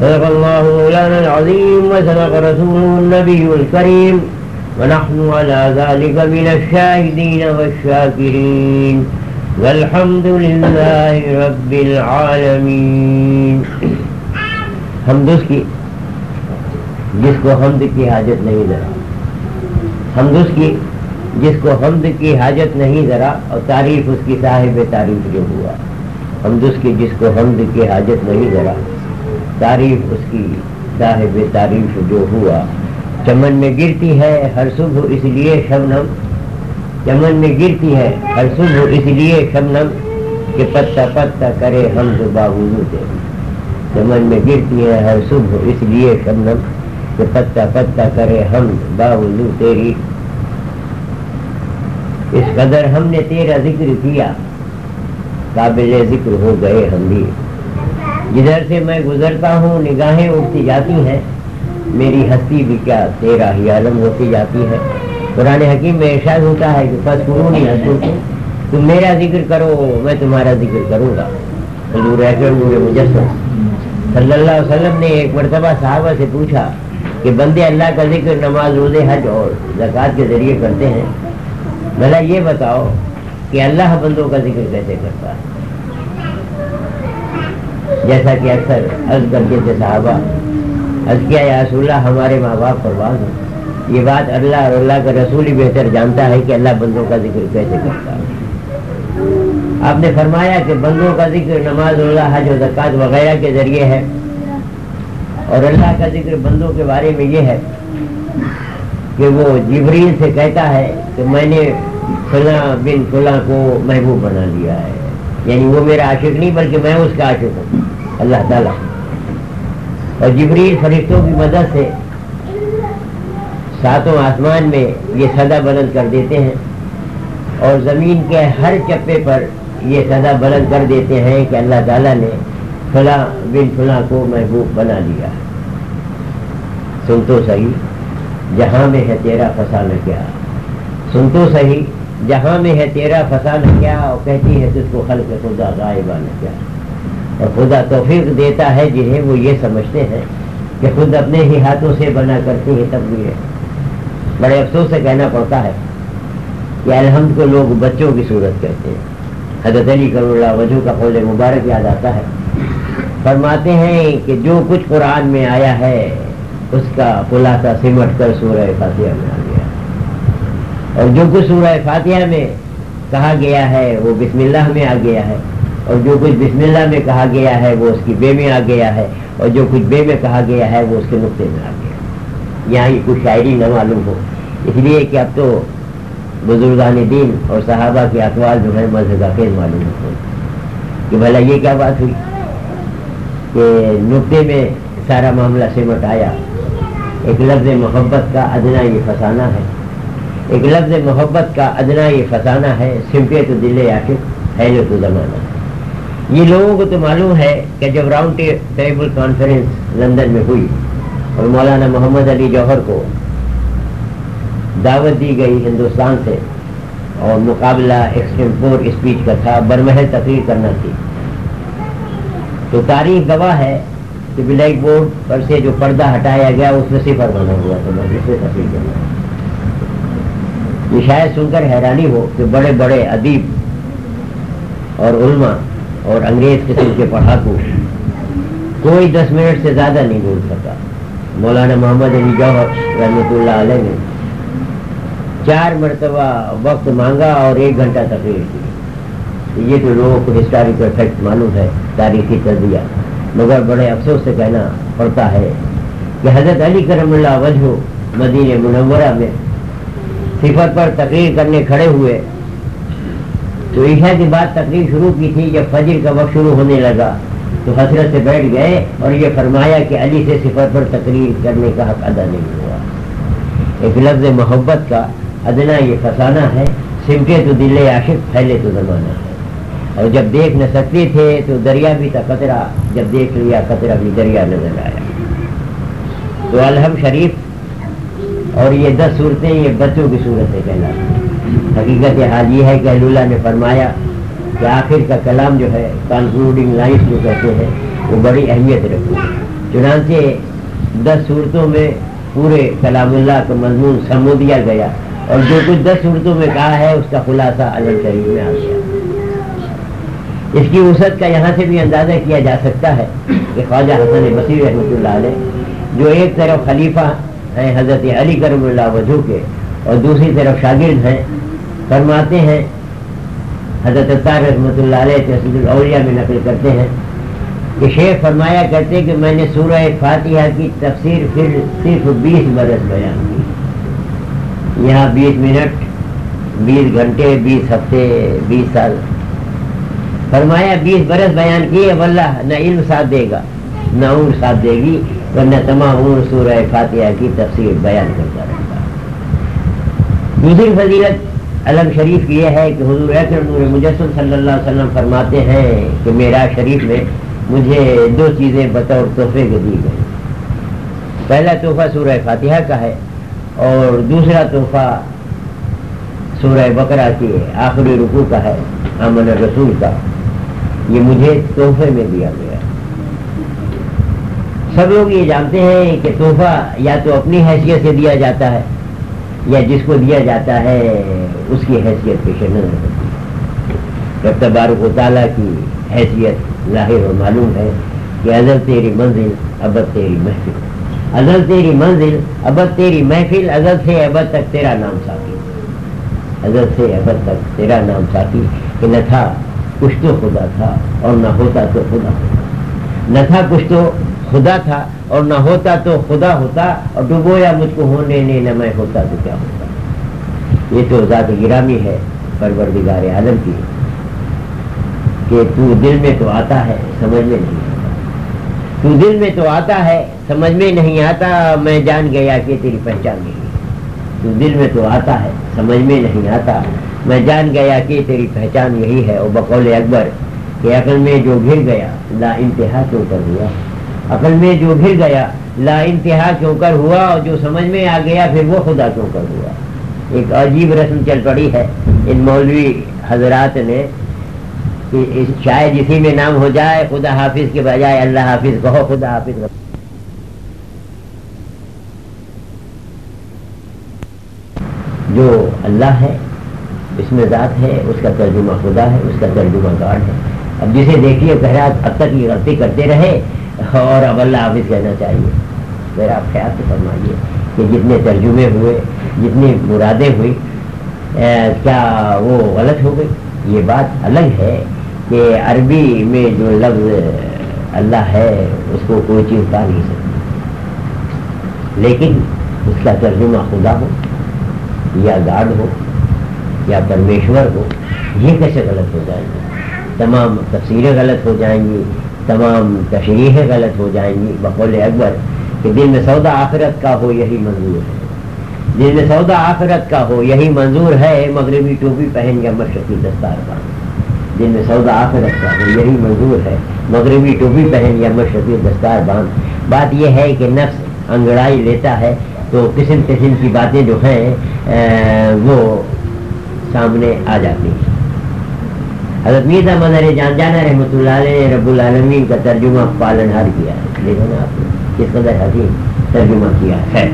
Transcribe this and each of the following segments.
صدق الله مولانا العظيم وصدق رسوله النبي الكريم. ونحن على ذلك من الشاهدين والشاكرين. والحمد لله رب العالمین حمد اس کی، جس کو حمد کی حاجت نہیں ذرا. حمد اس کی، جس کو حمد کی حاجت نہیں ذرا، اور تعریف اس کی صاحب تعریف جو ہوا. حمد اس کی، جس کو حمد کی حاجت نہیں ذرا. تعریف اس کی صاحب تعریف جو ہوا۔ چمن میں گرتی ہے ہر صبح، اس لیے شبنم۔ چمن میں گرتی ہے ہر صبح، اس لیے شبنم۔ کہ پتا پتا کرے ہم تو باوضو تیری چمن میں گرتی ہے ہر صبح، اس لیے شبنم۔ کہ پتا پتا کرے ہم باوضو تیری اس قدر ہم نے تیرا ذکر کیا۔ قابل ذکر ہو گئے ہم بھی۔ جدھر سے میں گزرتا ہوں، نگاہیں اٹھتی جاتی ہیں۔ میری ہستی بھی کیا تیرا ہی عالم ہوتی جاتی ہے۔ قرآن حکیم میں ارشاد ہوتا ہے کہ بس نہیں ہنسو تم میرا ذکر کرو، میں تمہارا ذکر کروں گا۔ حضور نور مجسم صلی اللہ علیہ وسلم نے ایک مرتبہ صحابہ سے پوچھا کہ بندے اللہ کا ذکر، نماز، روزے، حج اور زکوٰۃ کے ذریعے کرتے ہیں۔ بھلا یہ بتاؤ کہ اللہ بندوں کا ذکر کیسے کرتا ہے؟ جیسا کہ اکثر عرض کرتے تھے صحابہ، عرض کیا، یا رسول اللہ، ہمارے ماں باپ پرواز ہیں۔ یہ بات اللہ اور اللہ کا رسول ہی بہتر جانتا ہے کہ اللہ بندوں کا ذکر کیسے کرتا ہے۔ آپ نے فرمایا کہ بندوں کا ذکر نماز، اللہ، حج و زکوٰۃ وغیرہ کے ذریعے ہے۔ اور اللہ کا ذکر بندوں کے بارے میں یہ ہے کہ وہ جبریل سے کہتا ہے کہ میں نے فلاں بن فلاں کو محبوب بنا لیا ہے۔ یعنی وہ میرا عاشق نہیں، بلکہ میں اس کا عاشق ہوں۔ اللہ تعالیٰ۔ اور جبریل فرشتوں کی مدد سے ساتوں آسمان میں یہ صدا بلند کر دیتے ہیں اور زمین کے ہر چپے پر یہ صدا بلند کر دیتے ہیں کہ اللہ تعالیٰ نے فلاں بن فلاں کو محبوب بنا لیا۔ سن تو صحیح، جہاں میں ہے تیرا فسانہ کیا۔ سن تو صحیح، جہاں میں ہے تیرا فسانہ کیا، اور کہتی ہے تجھ کو خلق خدا غائبانہ کیا۔ اور خدا توفیق دیتا ہے جنہیں وہ یہ سمجھتے ہیں کہ خود اپنے ہی ہاتھوں سے بنا کرتے ہیں تب بھی ہے۔ بڑے افسوس سے کہنا پڑتا ہے کہ الحمد کو لوگ بچوں کی صورت کہتے ہیں۔ حضرت علی کرو اللہ وجہ کا قول مبارک یاد آتا ہے۔ فرماتے ہیں کہ جو کچھ قرآن میں آیا ہے، اس کا خلاصہ سمٹ کر سورہ فاتحہ میں آ گیا۔ اور جو کچھ سورہ فاتحہ میں کہا گیا ہے، وہ بسم اللہ میں آ گیا ہے۔ اور جو کچھ بسم اللہ میں کہا گیا ہے وہ اس کی بے میں آ گیا ہے اور جو کچھ بے میں کہا گیا ہے وہ اس کے نقطے میں آ گیا یہاں یہ کچھ شاعری نہ معلوم ہو۔ اس لیے کہ اب تو بزرگان دین اور صحابہ کے اقوال جو ہے مذہب کا خیز معلوم ہو۔ کہ بھلا یہ کیا بات ہوئی؟ کہ نقطے میں سارا معاملہ سمٹ آیا۔ ایک لفظ محبت کا ادنا یہ فسانہ ہے۔ ایک لفظ محبت کا ادنا یہ فسانہ ہے۔ سمپے تو دل عاشق ہے جو تو زمانہ۔ یہ لوگوں کو تو معلوم ہے کہ جب راؤنڈ ٹیبل کانفرنس لندن میں ہوئی اور مولانا محمد علی جوہر کو دعوت دی گئی ہندوستان سے اور مقابلہ ایکسٹمپور اسپیچ کا تھا، برمحل تقریر کرنا تھی۔ تو تاریخ گواہ ہے کہ بلیک بورڈ پر سے جو پردہ ہٹایا گیا، اس میں صفر بنا ہوا تھا، میں جس سے تقریر کرنا۔ یہ شاید سن کر حیرانی ہو کہ بڑے بڑے ادیب اور علماء اور انگریز قسم کے پڑھاکو کوئی دس منٹ سے زیادہ نہیں بول سکا مولانا محمد علی جوہر رحمۃ اللہ علیہ نے چار مرتبہ وقت مانگا اور ایک گھنٹہ تقریر کی۔ یہ تو لوگوں کو ہسٹوریکل فیکٹ معلوم ہے، تاریخی تجزیہ۔ مگر بڑے افسوس سے کہنا پڑتا ہے کہ حضرت علی کرم اللہ وجہ مدین منورہ میں صفت پر تقریر کرنے کھڑے ہوئے تو عشاء کے بعد تقریر شروع کی تھی، جب فجر کا وقت شروع ہونے لگا۔ تو حضرت سے بیٹھ گئے اور یہ فرمایا کہ علی سے صفت پر تقریر کرنے کا حق ادا نہیں ہوا۔ ایک لفظ محبت کا ادنا یہ فسانہ ہے، سمٹے تو دل عاشق، پھیلے تو زمانہ ہے۔ اور جب دیکھ نہ سکتے تھے تو دریا بھی تھا قطرہ، جب دیکھ لیا قطرہ بھی دریا نظر آیا۔ تو الحم شریف اور یہ دس صورتیں یہ بچوں کی صورتیں کہنا حقیقت حال یہ ہے کہ اللہ نے فرمایا کہ آخر کا کلام جو ہے کنکلوڈنگ لائف جو کہتے ہیں، وہ بڑی اہمیت رکھتی ہے چنانچہ دس صورتوں میں پورے کلام اللہ کا مضمون سمو دیا گیا اور جو کچھ دس صورتوں میں کہا ہے، اس کا خلاصہ الگ شریف میں آ گیا۔ اس کی وسعت کا یہاں سے بھی اندازہ کیا جا سکتا ہے کہ خواجہ حسن بصیر رحمۃ اللہ علیہ، جو ایک طرف خلیفہ ہیں، حضرت علی کرم اللہ وجہ کے اور دوسری طرف شاگرد ہیں، فرماتے ہیں، حضرت رحمۃ اللہ علیہ تحصیل الاولیاء میں نقل کرتے ہیں۔ کہ شیخ فرمایا کرتے کہ میں نے سورہ فاتحہ کی تفسیر پھر صرف بیس برس بیان کی۔ یہاں بیس منٹ، بیس گھنٹے، بیس ہفتے، بیس سال۔ فرمایا بیس برس بیان کیے واللہ نہ علم ساتھ دے گا، نہ عمر ساتھ دے گی، ورنہ تمام عمر سورہ فاتحہ کی تفسیر بیان کرتا رہتا دوسری فضیلت علم شریف کی یہ ہے کہ حضور نور مجسم صلی اللہ علیہ وسلم فرماتے ہیں کہ میرا شریف میں مجھے دو چیزیں بطور تحفے کے دی گئی پہلا تحفہ سورہ فاتحہ کا ہے اور دوسرا تحفہ سورہ بقرہ کی آخری رکوع کا ہے امن رسول کا۔ یہ مجھے تحفے میں دیا گیا سب لوگ یہ جانتے ہیں کہ تحفہ یا تو اپنی حیثیت سے دیا جاتا ہے یا جس کو دیا جاتا ہے، اس کی حیثیت پیش نظر ہوتی۔ ہے تبارک و تعالیٰ کی حیثیت لاہر و معلوم ہے کہ ازل تیری منزل، ابد تیری محفل۔ ازل تیری منزل، ابد تیری محفل، ازل سے ابد تک تیرا نام ساتھی ازل سے ابد تک تیرا نام ساتھی کہ نہ تھا کچھ تو خدا تھا اور نہ ہوتا تو خدا ہوتا نہ تھا کچھ تو خدا تھا اور نہ ہوتا تو خدا ہوتا اور ڈبویا مجھ کو ہونے نہیں نہ میں ہوتا تو کیا ہوتا؟ یہ تو ذات گرامی ہے، پروردگار عالم کی۔ کہ تو دل میں تو آتا ہے، سمجھ میں نہیں آتا۔ تو دل میں تو آتا ہے، سمجھ میں نہیں آتا، میں جان گیا کہ تیری پہچان نہیں۔ تو دل میں تو آتا ہے، سمجھ میں نہیں آتا۔ میں جان گیا کہ تیری پہچان یہی ہے اور بقول اکبر، کہ عقل میں جو گر گیا، لا انتہا کیوں کر ہوا عقل میں جو گر گیا، لا انتہا کیوں کر ہوا اور جو سمجھ میں آ گیا، پھر وہ خدا کیوں کر ہوا۔ ایک عجیب رسم چل پڑی ہے۔ ان مولوی حضرات نے کہ شاید اسی میں نام ہو جائے، خدا حافظ کے بجائے اللہ حافظ کہو، خدا حافظ جو اللہ ہے، اس میں ذات ہے، اس کا ترجمہ خدا ہے، اس کا ترجمہ گاڈ ہے۔ اب جسے دیکھیے کہہ رہا اب تک یہ غلطی کرتے رہے۔ اور اب اللہ حافظ کہنا چاہیے۔ میرا آپ خیال سے فرمائیے کہ جتنے ترجمے ہوئے، جتنی مرادیں ہوئی کیا وہ غلط ہو گئی؟ یہ بات الگ ہے کہ عربی میں جو لفظ اللہ ہے، اس کو کوئی چیز پا نہیں سکتی۔ لیکن اس کا ترجمہ خدا ہو، یا گاڈ ہو، یا پرمیشور ہو، یہ کیسے غلط ہو جائے گا تمام تفسیریں غلط ہو جائیں گی۔ تمام تشریحیں غلط ہو جائیں گی۔ بقول اکبر کہ دل میں سودا آخرت کا ہو یہی منظور ہے۔ دل میں سودا آخرت کا ہو یہی منظور ہے، مغربی ٹوپی پہن یا مشرقی دستار باندھ دل میں سودا آخرت کا ہو یہی منظور ہے، مغربی ٹوپی پہن یا مشرقی دستار باندھ بات یہ ہے کہ نفس انگڑائی لیتا ہے تو قسم قسم کی باتیں جو ہیں وہ سامنے آ جاتی ہیں۔ حضرت میرزا مدر جان جانا رحمۃ اللہ علیہ، رب العالمین کا ترجمہ پالن ہار کیا ہے۔ دیکھو نا آپ نے کس قدر حسین ترجمہ کیا ہے۔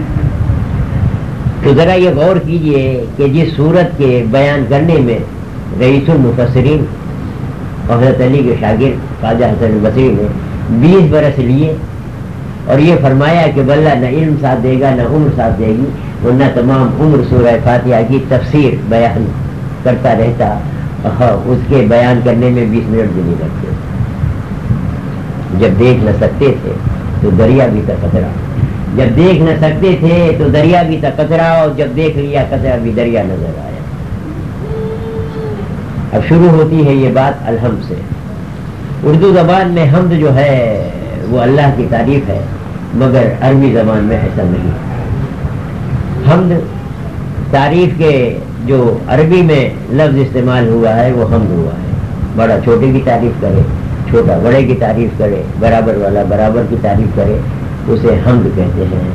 تو ذرا یہ غور کیجیے کہ جس صورت کے بیان کرنے میں رئیس المفسرین حضرت علی کے شاگرد خواجہ حسن بصری نے بیس برس لیے اور یہ فرمایا کہ بلّہ نہ علم ساتھ دے گا، نہ عمر ساتھ دے گی ورنہ تمام عمر سورہ فاتحہ کی تفسیر بیان کرتا رہتا۔ ہاں، اس کے بیان کرنے میں بیس منٹ بھی نہیں لگتے۔ جب دیکھ نہ سکتے تھے تو دریا بھی تھا کچرا جب دیکھ نہ سکتے تھے تو دریا بھی تھا کچرا اور جب دیکھ لیا کچرا بھی دریا نظر آیا۔ اب شروع ہوتی ہے یہ بات الحمد سے۔ اردو زبان میں حمد جو ہے، وہ اللہ کی تعریف ہے، مگر عربی زبان میں ایسا نہیں۔ حمد تعریف کے جو عربی میں لفظ استعمال ہوا ہے، وہ حمد ہوا ہے۔ بڑا چھوٹے کی تعریف کرے، چھوٹا بڑے کی تعریف کرے، برابر والا برابر کی تعریف کرے، اسے حمد کہتے ہیں۔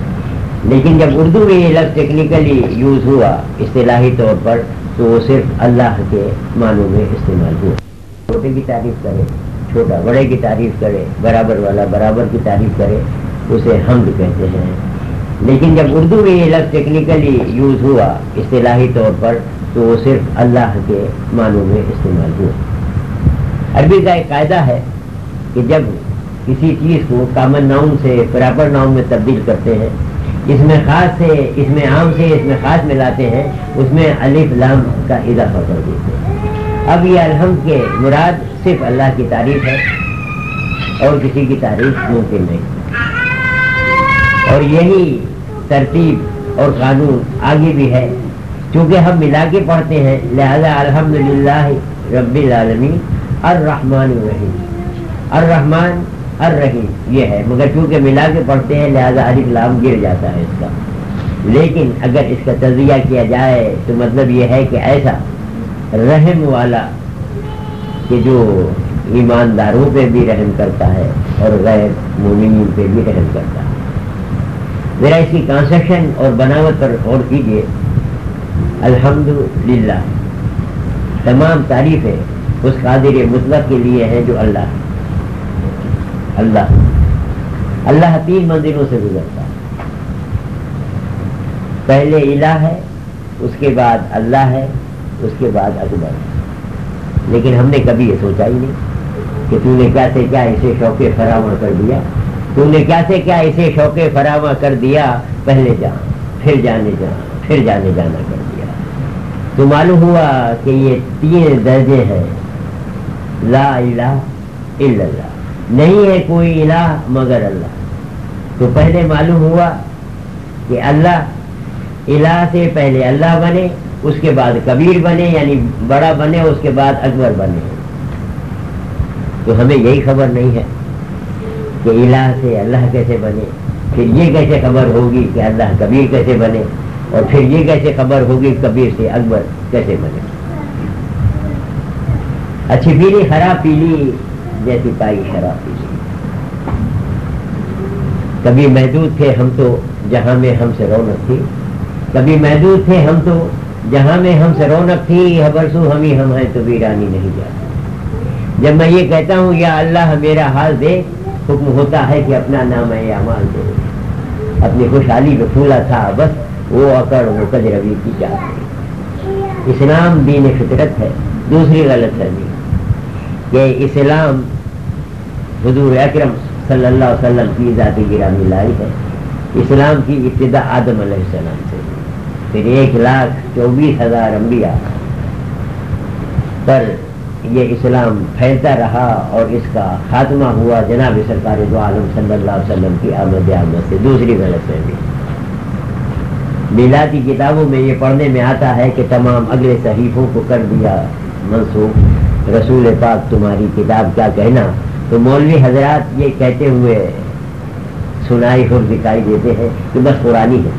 لیکن جب اردو میں یہ لفظ ٹیکنیکلی یوز ہوا، اصطلاحی طور پر، تو وہ صرف اللہ کے معنوں میں استعمال ہوا۔ چھوٹے کی تعریف کرے، چھوٹا بڑے کی تعریف کرے، برابر والا برابر کی تعریف کرے، اسے حمد کہتے ہیں۔ لیکن جب اردو میں یہ لفظ ٹیکنیکلی یوز ہوا اصطلاحی طور پر، تو وہ صرف اللہ کے معنوں میں استعمال ہوا۔ عربی کا ایک قاعدہ ہے کہ جب کسی چیز کو کامن ناؤن سے پراپر ناؤن میں تبدیل کرتے ہیں، اس میں خاص سے، اس میں عام سے، اس میں خاص ملاتے ہیں، اس میں الف لام کا اضافہ کر دیتے ہیں۔ اب یہ الحمد کے مراد صرف اللہ کی تعریف ہے اور کسی کی تعریف ممکن نہیں۔ اور یہی ترتیب اور قانون آگے بھی ہے۔ چونکہ ہم ملا کے پڑھتے ہیں، لہذا الحمد للہ رب العالمین الرحمن الرحیم۔ الرحمن الرحیم، یہ ہے۔ مگر چونکہ ملا کے پڑھتے ہیں، لہذا علی لام گر جاتا ہے اس کا۔ لیکن اگر اس کا تجزیہ کیا جائے، تو مطلب یہ ہے کہ ایسا رحم والا کہ جو ایمانداروں پہ بھی رحم کرتا ہے اور غیر مومنین پہ بھی رحم کرتا ہے۔ ذرا اس کی کنسٹرکشن اور بناوٹ پر غور کیجیے الحمد للہ تمام تعریفیں اس قادر مطلق کے لیے ہیں جو اللہ۔ اللہ۔ اللہ تین منزلوں سے گزرتا۔ ہے پہلے الہ ہے، اس کے بعد اللہ ہے، اس کے بعد اکبر۔ لیکن ہم نے کبھی یہ سوچا ہی نہیں کہ تو نے کیا سے کیا اسے شوق فراہم کر دیا۔ تو نے کیا سے کیا اسے شوق فراہم کر دیا؟ پہلے جا، پھر جانے جا، پھر جانے جانا کر دیا۔ تو معلوم ہوا کہ یہ تین درجے ہیں۔ لا الہ الا اللہ۔ نہیں ہے کوئی الہ مگر اللہ۔ تو پہلے معلوم ہوا کہ اللہ الہ سے پہلے اللہ بنے، اس کے بعد کبیر بنے یعنی بڑا بنے، اس کے بعد اکبر بنے۔ تو ہمیں یہی خبر نہیں ہے۔ کہ الہ سے اللہ کیسے بنے؟ پھر یہ کیسے خبر ہوگی کہ اللہ کبیر کیسے بنے؟ اور پھر یہ کیسے خبر ہوگی کبیر سے اکبر کیسے بنے؟ اچھی پیلی، خراب پیلی، جیسی پائی شراب پیلی۔ کبھی محدود تھے ہم تو جہاں میں ہم سے رونق تھی۔ کبھی محدود تھے ہم تو جہاں میں ہم سے رونق تھی برسو ہم ہی ہم ہیں تو ویرانی نہیں جاتی جب میں یہ کہتا ہوں، یا اللہ میرا حال دے حکم ہوتا ہے کہ اپنا نام ہے امال دے۔ اپنی خوشحالی میں پھولا تھا، بس وہ اکڑ وہ کج روی کی جاتی اسلام دین فطرت ہے، دوسری غلط ہے۔ کہ اسلام حضور اکرم صلی اللہ علیہ وسلم کی ذاتی گرامی لائی ہے۔ اسلام کی ابتدا آدم علیہ السلام سے۔ پھر ایک لاکھ چوبیس ہزار انبیاء پر یہ اسلام پھیلتا رہا اور اس کا خاتمہ ہوا جناب سرکار دو عالم صلی اللہ علیہ وسلم کی آمد آمد سے دوسری غلط ہے بھی۔ میلاتی کتابوں میں یہ پڑھنے میں آتا ہے کہ تمام اگلے صحیفوں کو کر دیا منسوخ۔ رسول پاک تمہاری کتاب کیا کہنا؟ تو مولوی حضرات یہ کہتے ہوئے سنائی ہو دکھائی دیتے ہیں کہ بس پرانی ہے۔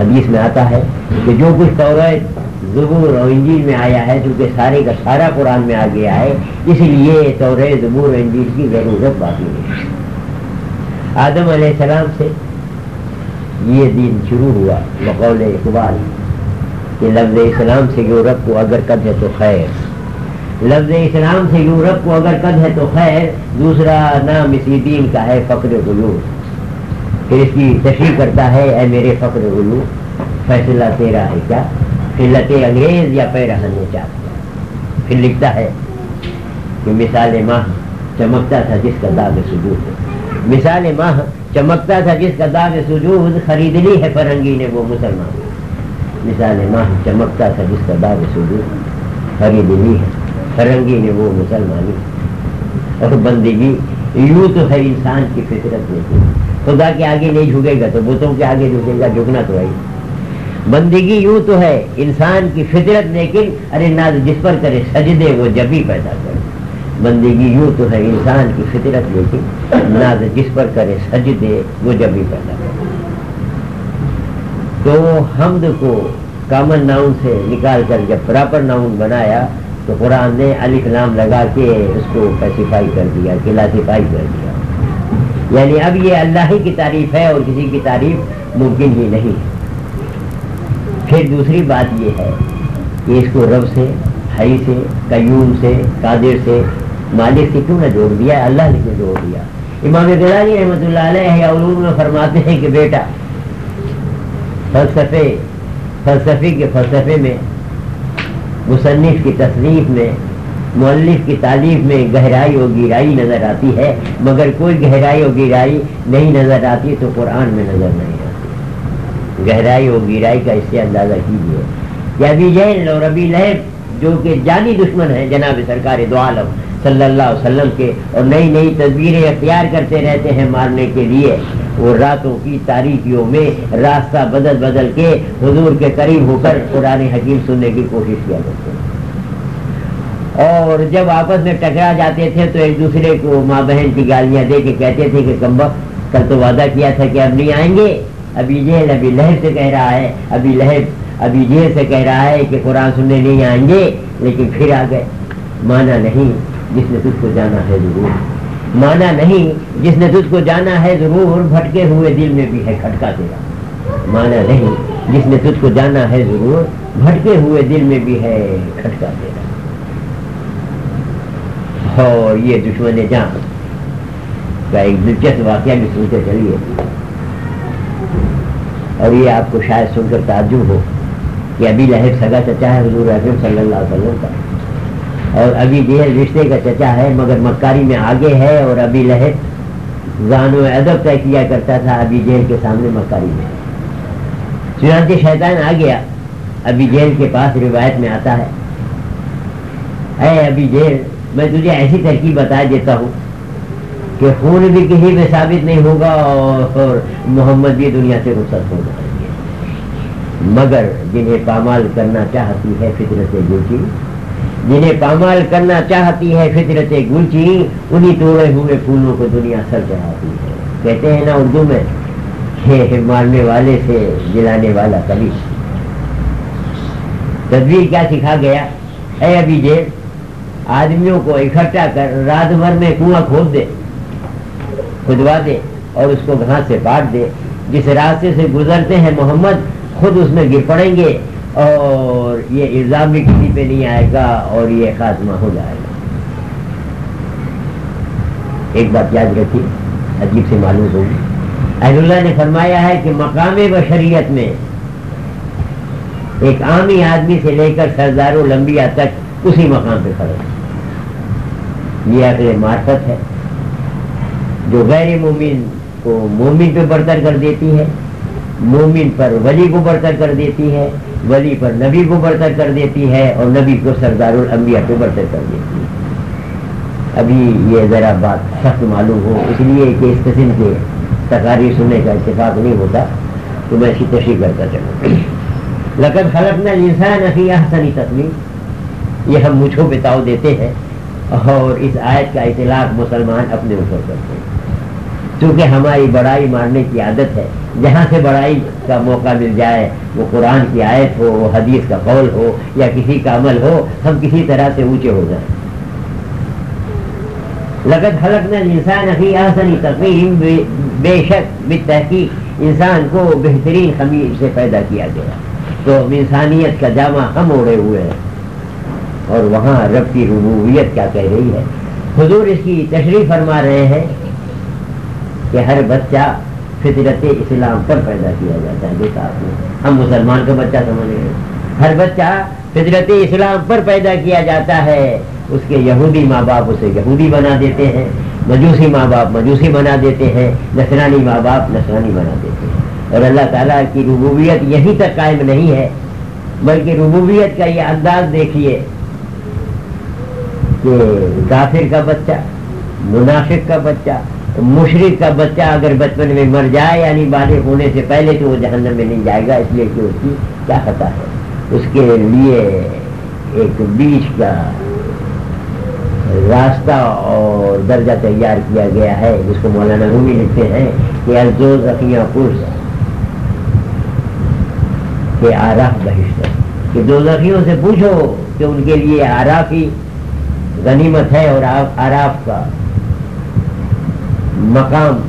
حدیث میں آتا ہے کہ جو کچھ طورت زبور اور انجیل میں آیا ہے، چونکہ سارے کا سارا قرآن میں آ گیا ہے۔ اس لیے طور زبور اور انجیل کی ضرورت باقی نہیں۔ آدم علیہ السلام سے یہ دین شروع ہوا بقول اقبال کہ لفظ اسلام سے یورپ کو اگر قد ہے تو خیر۔ لفظ اسلام سے یورپ کو اگر قد ہے تو خیر، دوسرا نام اسی دین کا ہے فقر غلو پھر اس کی تشریح کرتا ہے، اے میرے فقر غلو فیصلہ تیرا ہے کیا؟ لتے انگریز یا پہ چاہتا پھر لکھتا ہے کہ مثال ماہ چمکتا تھا جس کا داغ ثبوت ہے مثال ماہ چمکتا تھا جس کا داغ سجود خرید لی ہے فرنگی نے وہ مسلمان مثال ماہ چمکتا تھا جس کا داغ سجود خرید لی ہے فرنگی نے وہ مسلمانی اور بندگی یوں تو ہے انسان کی فطرت لیکن خدا کے آگے نہیں جھکے گا تو بتوں کے آگے جھکے گا جھکنا تو ہے بندگی یوں تو ہے، انسان کی فطرت لیکن، ارے ناز جس پر کرے سجدے، وہ جب ہی پیدا کرے۔ بندگی یوں تو ہے، انسان کی فطرت لیکن، ناز جس پر کرے سجدے، وہ جب ہی پیدا کرے۔ تو حمد کو کامن ناؤن سے نکال کر جب پراپر ناؤن بنایا، تو قرآن نے علی کلام لگا کے اس کو پیسیفائی کر دیا کلاسیفائی کر دیا۔ یعنی اب یہ اللہ ہی کی تعریف ہے اور کسی کی تعریف ممکن ہی نہیں۔ ہے پھر دوسری بات یہ ہے کہ اس کو رب سے ہری سے، قیوم سے، قادر سے مالک سے کیوں نہ جوڑ دیا؟ اللہ نے کیوں جوڑ دیا؟ امام گلانی رحمۃ اللہ علیہ علوم میں فرماتے ہیں کہ بیٹا، فلسفے فلسفے کے فلسفے میں، مصنف کی تصنیف میں، مؤلف کی تعلیف میں گہرائی و گہرائی نظر آتی ہے، مگر کوئی گہرائی و گہرائی نہیں نظر آتی تو قرآن میں نظر نہیں آتی۔ گہرائی و گہرائی کا اس سے اندازہ کیجیے کہ ابھی اور ابھی لہب، جو کہ جانی دشمن ہے جناب سرکار دو عالم صلی اللہ علیہ وسلم کے، اور نئی نئی تصویریں اختیار کرتے رہتے ہیں مارنے کے لیے۔ وہ راتوں کی تاریخیوں میں راستہ بدل بدل کے حضور کے قریب ہو کر قرآن حکیم سننے کی کوشش کیا کرتے ہیں۔ اور جب آپس میں ٹکرا جاتے تھے تو ایک دوسرے کو ماں بہن کی گالیاں دے کے کہتے تھے کہ کمبک کل تو وعدہ کیا تھا کہ اب نہیں آئیں گے۔ ابھی جیل ابھی لہر سے کہہ رہا ہے، ابھی لہر ابھی جیل سے کہہ رہا ہے کہ قرآن سننے نہیں آئیں گے، لیکن پھر آ گئے مانا نہیں جس نے تجھ کو جانا ہے ضرور۔ مانا نہیں جس نے تجھ کو جانا ہے ضرور، بھٹکے ہوئے دل میں بھی ہے کھٹکا تیرا۔ مانا نہیں جس نے تجھ کو جانا ہے ضرور، بھٹکے ہوئے دل میں بھی ہے کھٹکا تیرا۔ اور یہ دشمن جان کا ایک دلچسپ واقعہ بھی سنتے چلیے۔ اور یہ آپ کو شاید سن کر تعجب ہو کہ ابھی لہب سگا چچا ہے حضور اعظم صلی اللہ علیہ وسلم کا۔ اور ابھی جہل رشتے کا چچا ہے، مگر مکاری میں آگے ہے اور ابھی لہب زان و ادب طے کیا کرتا تھا ابھی جیل کے سامنے مکاری میں۔ چنانچہ شیطان آ گیا، ابھی جیل کے پاس روایت میں آتا ہے۔ اے ابھی جیل، میں تجھے ایسی ترکیب بتا دیتا ہوں کہ خون بھی کسی میں ثابت نہیں ہوگا اور محمد بھی دنیا سے رخصت ہو جائیں گے مگر جنہیں پامال کرنا چاہتی ہے فطرت گلچی، جنہیں پامال کرنا چاہتی ہے فطرت گلچی انہیں توڑے ہوئے پھولوں کو دنیا سر چڑھاتی ہے۔ کہتے ہیں نا اردو میں کہ مارنے والے سے جلانے والا کبھی تدبیر کیا سکھا گیا؟ اے ابھی جیل، آدمیوں کو اکٹھا کر رات بھر میں کنواں کھود دے۔ کھدوا دے اور اس کو گھاس سے کاٹ دے۔ جس راستے سے گزرتے ہیں محمد، خود اس میں گر پڑیں گے اور یہ الزام بھی کسی پہ نہیں آئے گا اور یہ خاتمہ ہو جائے گا۔ ایک بات یاد رکھیے، عجیب سے معلوم ہوگی۔ اہل اللہ نے فرمایا ہے کہ مقام بشریت میں ایک عامی آدمی سے لے کر سردار و لمبیا تک اسی مقام پہ کھڑے یہ عقل معرفت ہے۔ جو غیر مومن کو مومن پہ برتر کر دیتی ہے، مومن پر ولی کو برتر کر دیتی ہے، ولی پر نبی کو برتر کر دیتی ہے اور نبی کو سردار الانبیاء پہ برتر کر دیتی ہے۔ ابھی یہ ذرا بات سخت معلوم ہو، اس لیے کہ اس قسم کے تقاریر سننے کا اتفاق نہیں ہوتا، تو میں اس کی تشریح کرتا چلوں۔ لقد خلقنا الانسان فی احسن تقویم یہ ہم مجھوں پہ تاؤ دیتے ہیں اور اس آیت کا اطلاق مسلمان اپنے اوپر کرتے ہیں۔ چونکہ ہماری بڑائی مارنے کی عادت ہے۔ جہاں سے بڑائی کا موقع مل جائے، وہ قرآن کی آیت ہو، وہ حدیث کا قول ہو یا کسی کا عمل ہو، ہم کسی طرح سے اونچے ہو جائیں۔ لگت حلق انسان ابھی آسنی تقریم بے شک بے تحقیق انسان کو بہترین خمیر سے پیدا کیا گیا۔ تو انسانیت کا جامع ہم اوڑے ہوئے ہیں۔ اور وہاں رب کی ربویت کیا کہہ رہی ہے۔ حضور اس کی تشریح فرما رہے ہیں۔ کہ ہر بچہ فطرت اسلام پر پیدا کیا جاتا ہے، دیکھا آپ نے۔ ہم مسلمان کا بچہ سمجھ گئے۔ ہر بچہ فطرت اسلام پر پیدا کیا جاتا ہے۔ اس کے یہودی ماں باپ اسے یہودی بنا دیتے ہیں، مجوسی ماں باپ مجوسی بنا دیتے ہیں نسرانی ماں باپ نسرانی بنا دیتے ہیں۔ اور اللہ تعالیٰ کی ربوبیت یہیں تک قائم نہیں ہے، بلکہ ربوبیت کا یہ انداز دیکھیے کہ کافر کا بچہ، منافق کا بچہ مشرق کا بچہ اگر بچپن میں مر جائے یعنی بالغ ہونے سے پہلے تو وہ جہنم میں نہیں جائے گا، اس لیے کہ اس کی کیا خطا ہے؟ اس کے لیے ایک بیچ کا راستہ اور درجہ تیار کیا گیا ہے، جس کو مولانا رومی لکھتے ہیں کہ الزوز رفیہ پرس کے آراف بہشت کہ دو زخیوں سے پوچھو کہ ان کے لیے آراف ہی غنیمت ہے اور آراف کا مقام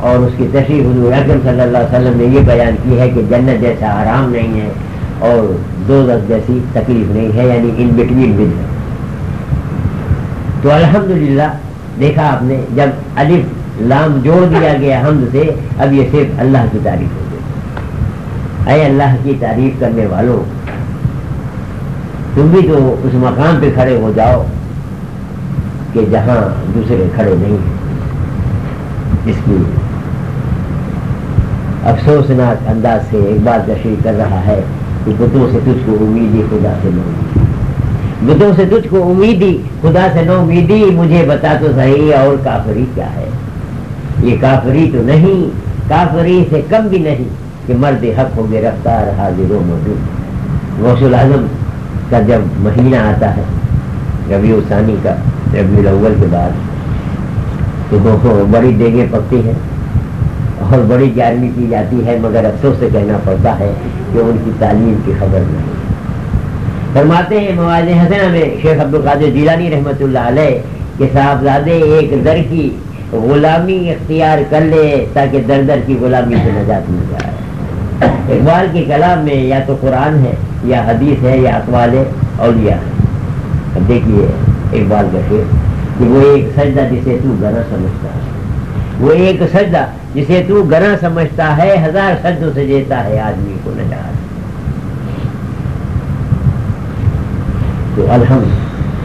اور اس کی تشریح حضور اکرم صلی اللہ علیہ وسلم نے یہ بیان کی ہے کہ جنت جیسا آرام نہیں ہے اور دو دس جیسی تکلیف نہیں ہے یعنی ان بٹوین بل ہے تو الحمدللہ، دیکھا آپ نے، جب الف لام جوڑ دیا گیا حمد سے، اب یہ صرف اللہ کی تعریف ہو گئی۔ اے اللہ کی تعریف کرنے والوں تم بھی تو اس مقام پہ کھڑے ہو جاؤ کہ جہاں دوسرے کھڑے نہیں ہیں۔ جس کی افسوسناک انداز سے ایک بار تشریح کر رہا ہے کہ بتوں سے تجھ کو امیدی خدا سے نو بتوں سے تجھ کو امیدی خدا سے نو امیدی، مجھے بتا تو صحیح اور کافری کیا ہے؟ یہ کافری تو نہیں، کافری سے کم بھی نہیں کہ مرد حق ہو گئے رفتار حاضر و موجود۔ غوث العظم کا جب مہینہ آتا ہے، ربیع ثانی کا، ربیع الاول کے بعد۔ تو بڑی دیگیں پکتی ہیں اور بڑی گیارہویں کی جاتی ہے، مگر افسوس سے کہنا پڑتا ہے کہ ان کی تعلیم کی خبر نہیں۔ فرماتے ہیں مواز حسنہ میں شیخ عبد القادر جیلانی رحمۃ اللہ علیہ کہ صاحبزادے ایک در کی غلامی اختیار کر لے تاکہ در در کی غلامی سے نجات مل جائے۔ اقبال کے کلام میں یا تو قرآن ہے، یا حدیث ہے، یا اقوال اولیاء ہے دیکھیے اقبال کا شیر کہ وہ ایک سجدہ جسے تو گنا سمجھتا ہے۔ وہ ایک سجدہ جسے تو گنا سمجھتا ہے، ہزار سجدوں سے دیتا ہے، آدمی کو نجات۔ تو الحمد،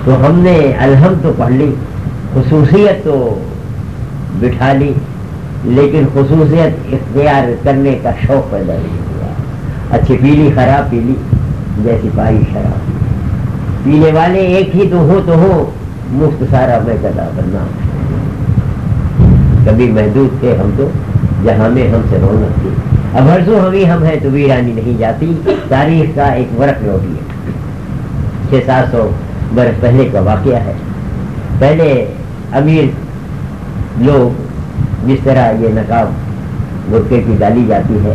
تو ہم نے الحمد تو پڑھ لی، خصوصیت تو بٹھا لی، لیکن خصوصیت اختیار کرنے کا شوق پیدا نہیں ہوا۔ اچھی پیلی خراب پیلی، جیسی پائی شراب پینے والے ایک ہی تو ہو تو ہو مفت سارا میں کدا بننا کبھی محدود تھے ہم تو، جہاں میں ہم سے رونق تھی۔ اب ہرسو ہم ہم ہیں تو ویرانی نہیں جاتی۔ تاریخ کا ایک ورق لوٹی ہے۔ چھ سات سو برس پہلے کا واقعہ ہے۔ پہلے امیر لوگ جس طرح یہ نقاب گٹکے کی ڈالی جاتی ہے،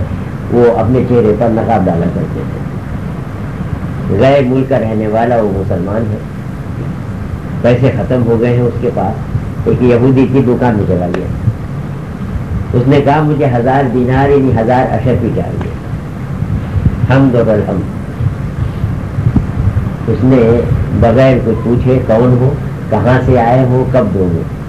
وہ اپنے چہرے پر نقاب ڈالا کرتے تھے۔ غیر ملک کا رہنے والا وہ مسلمان ہے۔ پیسے ختم ہو گئے ہیں اس کے پاس، ایک یہودی کی دکان میں چلا گیا۔ اس نے کہا، مجھے ہزار دینار یعنی ہزار اشرفی چاہیے۔ ہم دو ہم۔ اس نے بغیر کچھ پوچھے، کون ہو، کہاں سے آئے ہو، کب دو گے؟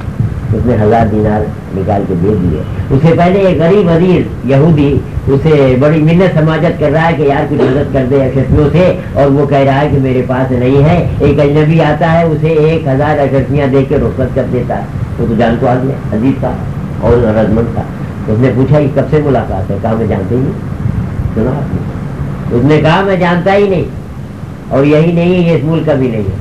اس نے ہزار دینار نکال کے دے دیے۔ اسے پہلے ایک غریب وزیر یہودی اسے بڑی منت سماجت کر رہا ہے کہ یار کچھ مدد کر دے اشرفیوں سے۔ اور وہ کہہ رہا ہے کہ میرے پاس نہیں ہے۔ ایک اجنبی آتا ہے، اسے ایک ہزار اشرفیاں دے کے رخصت کر دیتا ہے۔ وہ تو جان کو آ عزیز تھا اور رضمند تھا۔ اس نے پوچھا کہ کب سے ملاقات ہے؟ کہا، میں جانتے ہی نہیں۔ سنا آپ نے؟ اس نے کہا، میں جانتا ہی نہیں۔ اور یہی نہیں ہے یہ اس ملک کا بھی نہیں ہے۔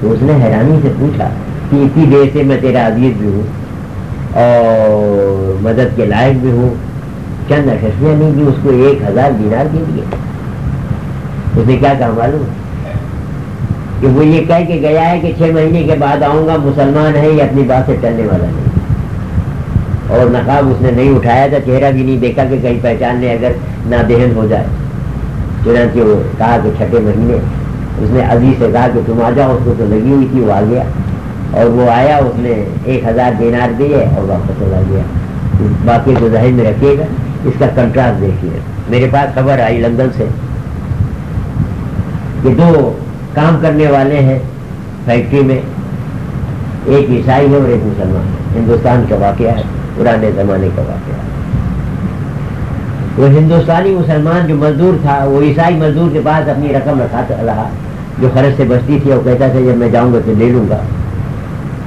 تو اس نے حیرانی سے پوچھا کہ اسی دیر سے میں تیرا عزیز بھی ہوں اور مدد کے لائق بھی ہوں۔ چند اشیاں نہیں دی، اس کو ایک ہزار دینار دے دیے۔ اس نے کیا کہا معلوم؟ کہ وہ یہ کہہ کے گیا ہے کہ چھ مہینے کے بعد آؤں گا، مسلمان ہے، یہ اپنی بات سے چلنے والا نہیں۔ اور نقاب اس نے نہیں اٹھایا تھا، چہرہ بھی نہیں دیکھا کہ کہیں پہچان لے اگر نادہن ہو جائے۔ چنانچہ وہ کہا کہ چھٹے مہینے، اس نے عزیز سے کہا کہ تم آ جاؤ، اس کو تو لگی ہوئی تھی، وہ آ گیا۔ اور وہ آیا، اس نے ایک ہزار دینار دیے اور واپس چلا گیا۔ باقی کو ذہن میں رکھیے گا، اس کا کنٹراسٹ دیکھیے۔ میرے پاس خبر آئی لندن سے کہ دو کام کرنے والے ہیں فیکٹری میں، ایک عیسائی ہے اور ایک مسلمان ہے۔ ہندوستان کا واقعہ ہے، پرانے زمانے کا واقعہ ہے۔ وہ ہندوستانی مسلمان جو مزدور تھا، وہ عیسائی مزدور کے پاس اپنی رقم رکھا رہا جو خرچ سے بچتی تھی وہ کہتا تھا، جب میں جاؤں گا تو لے لوں گا۔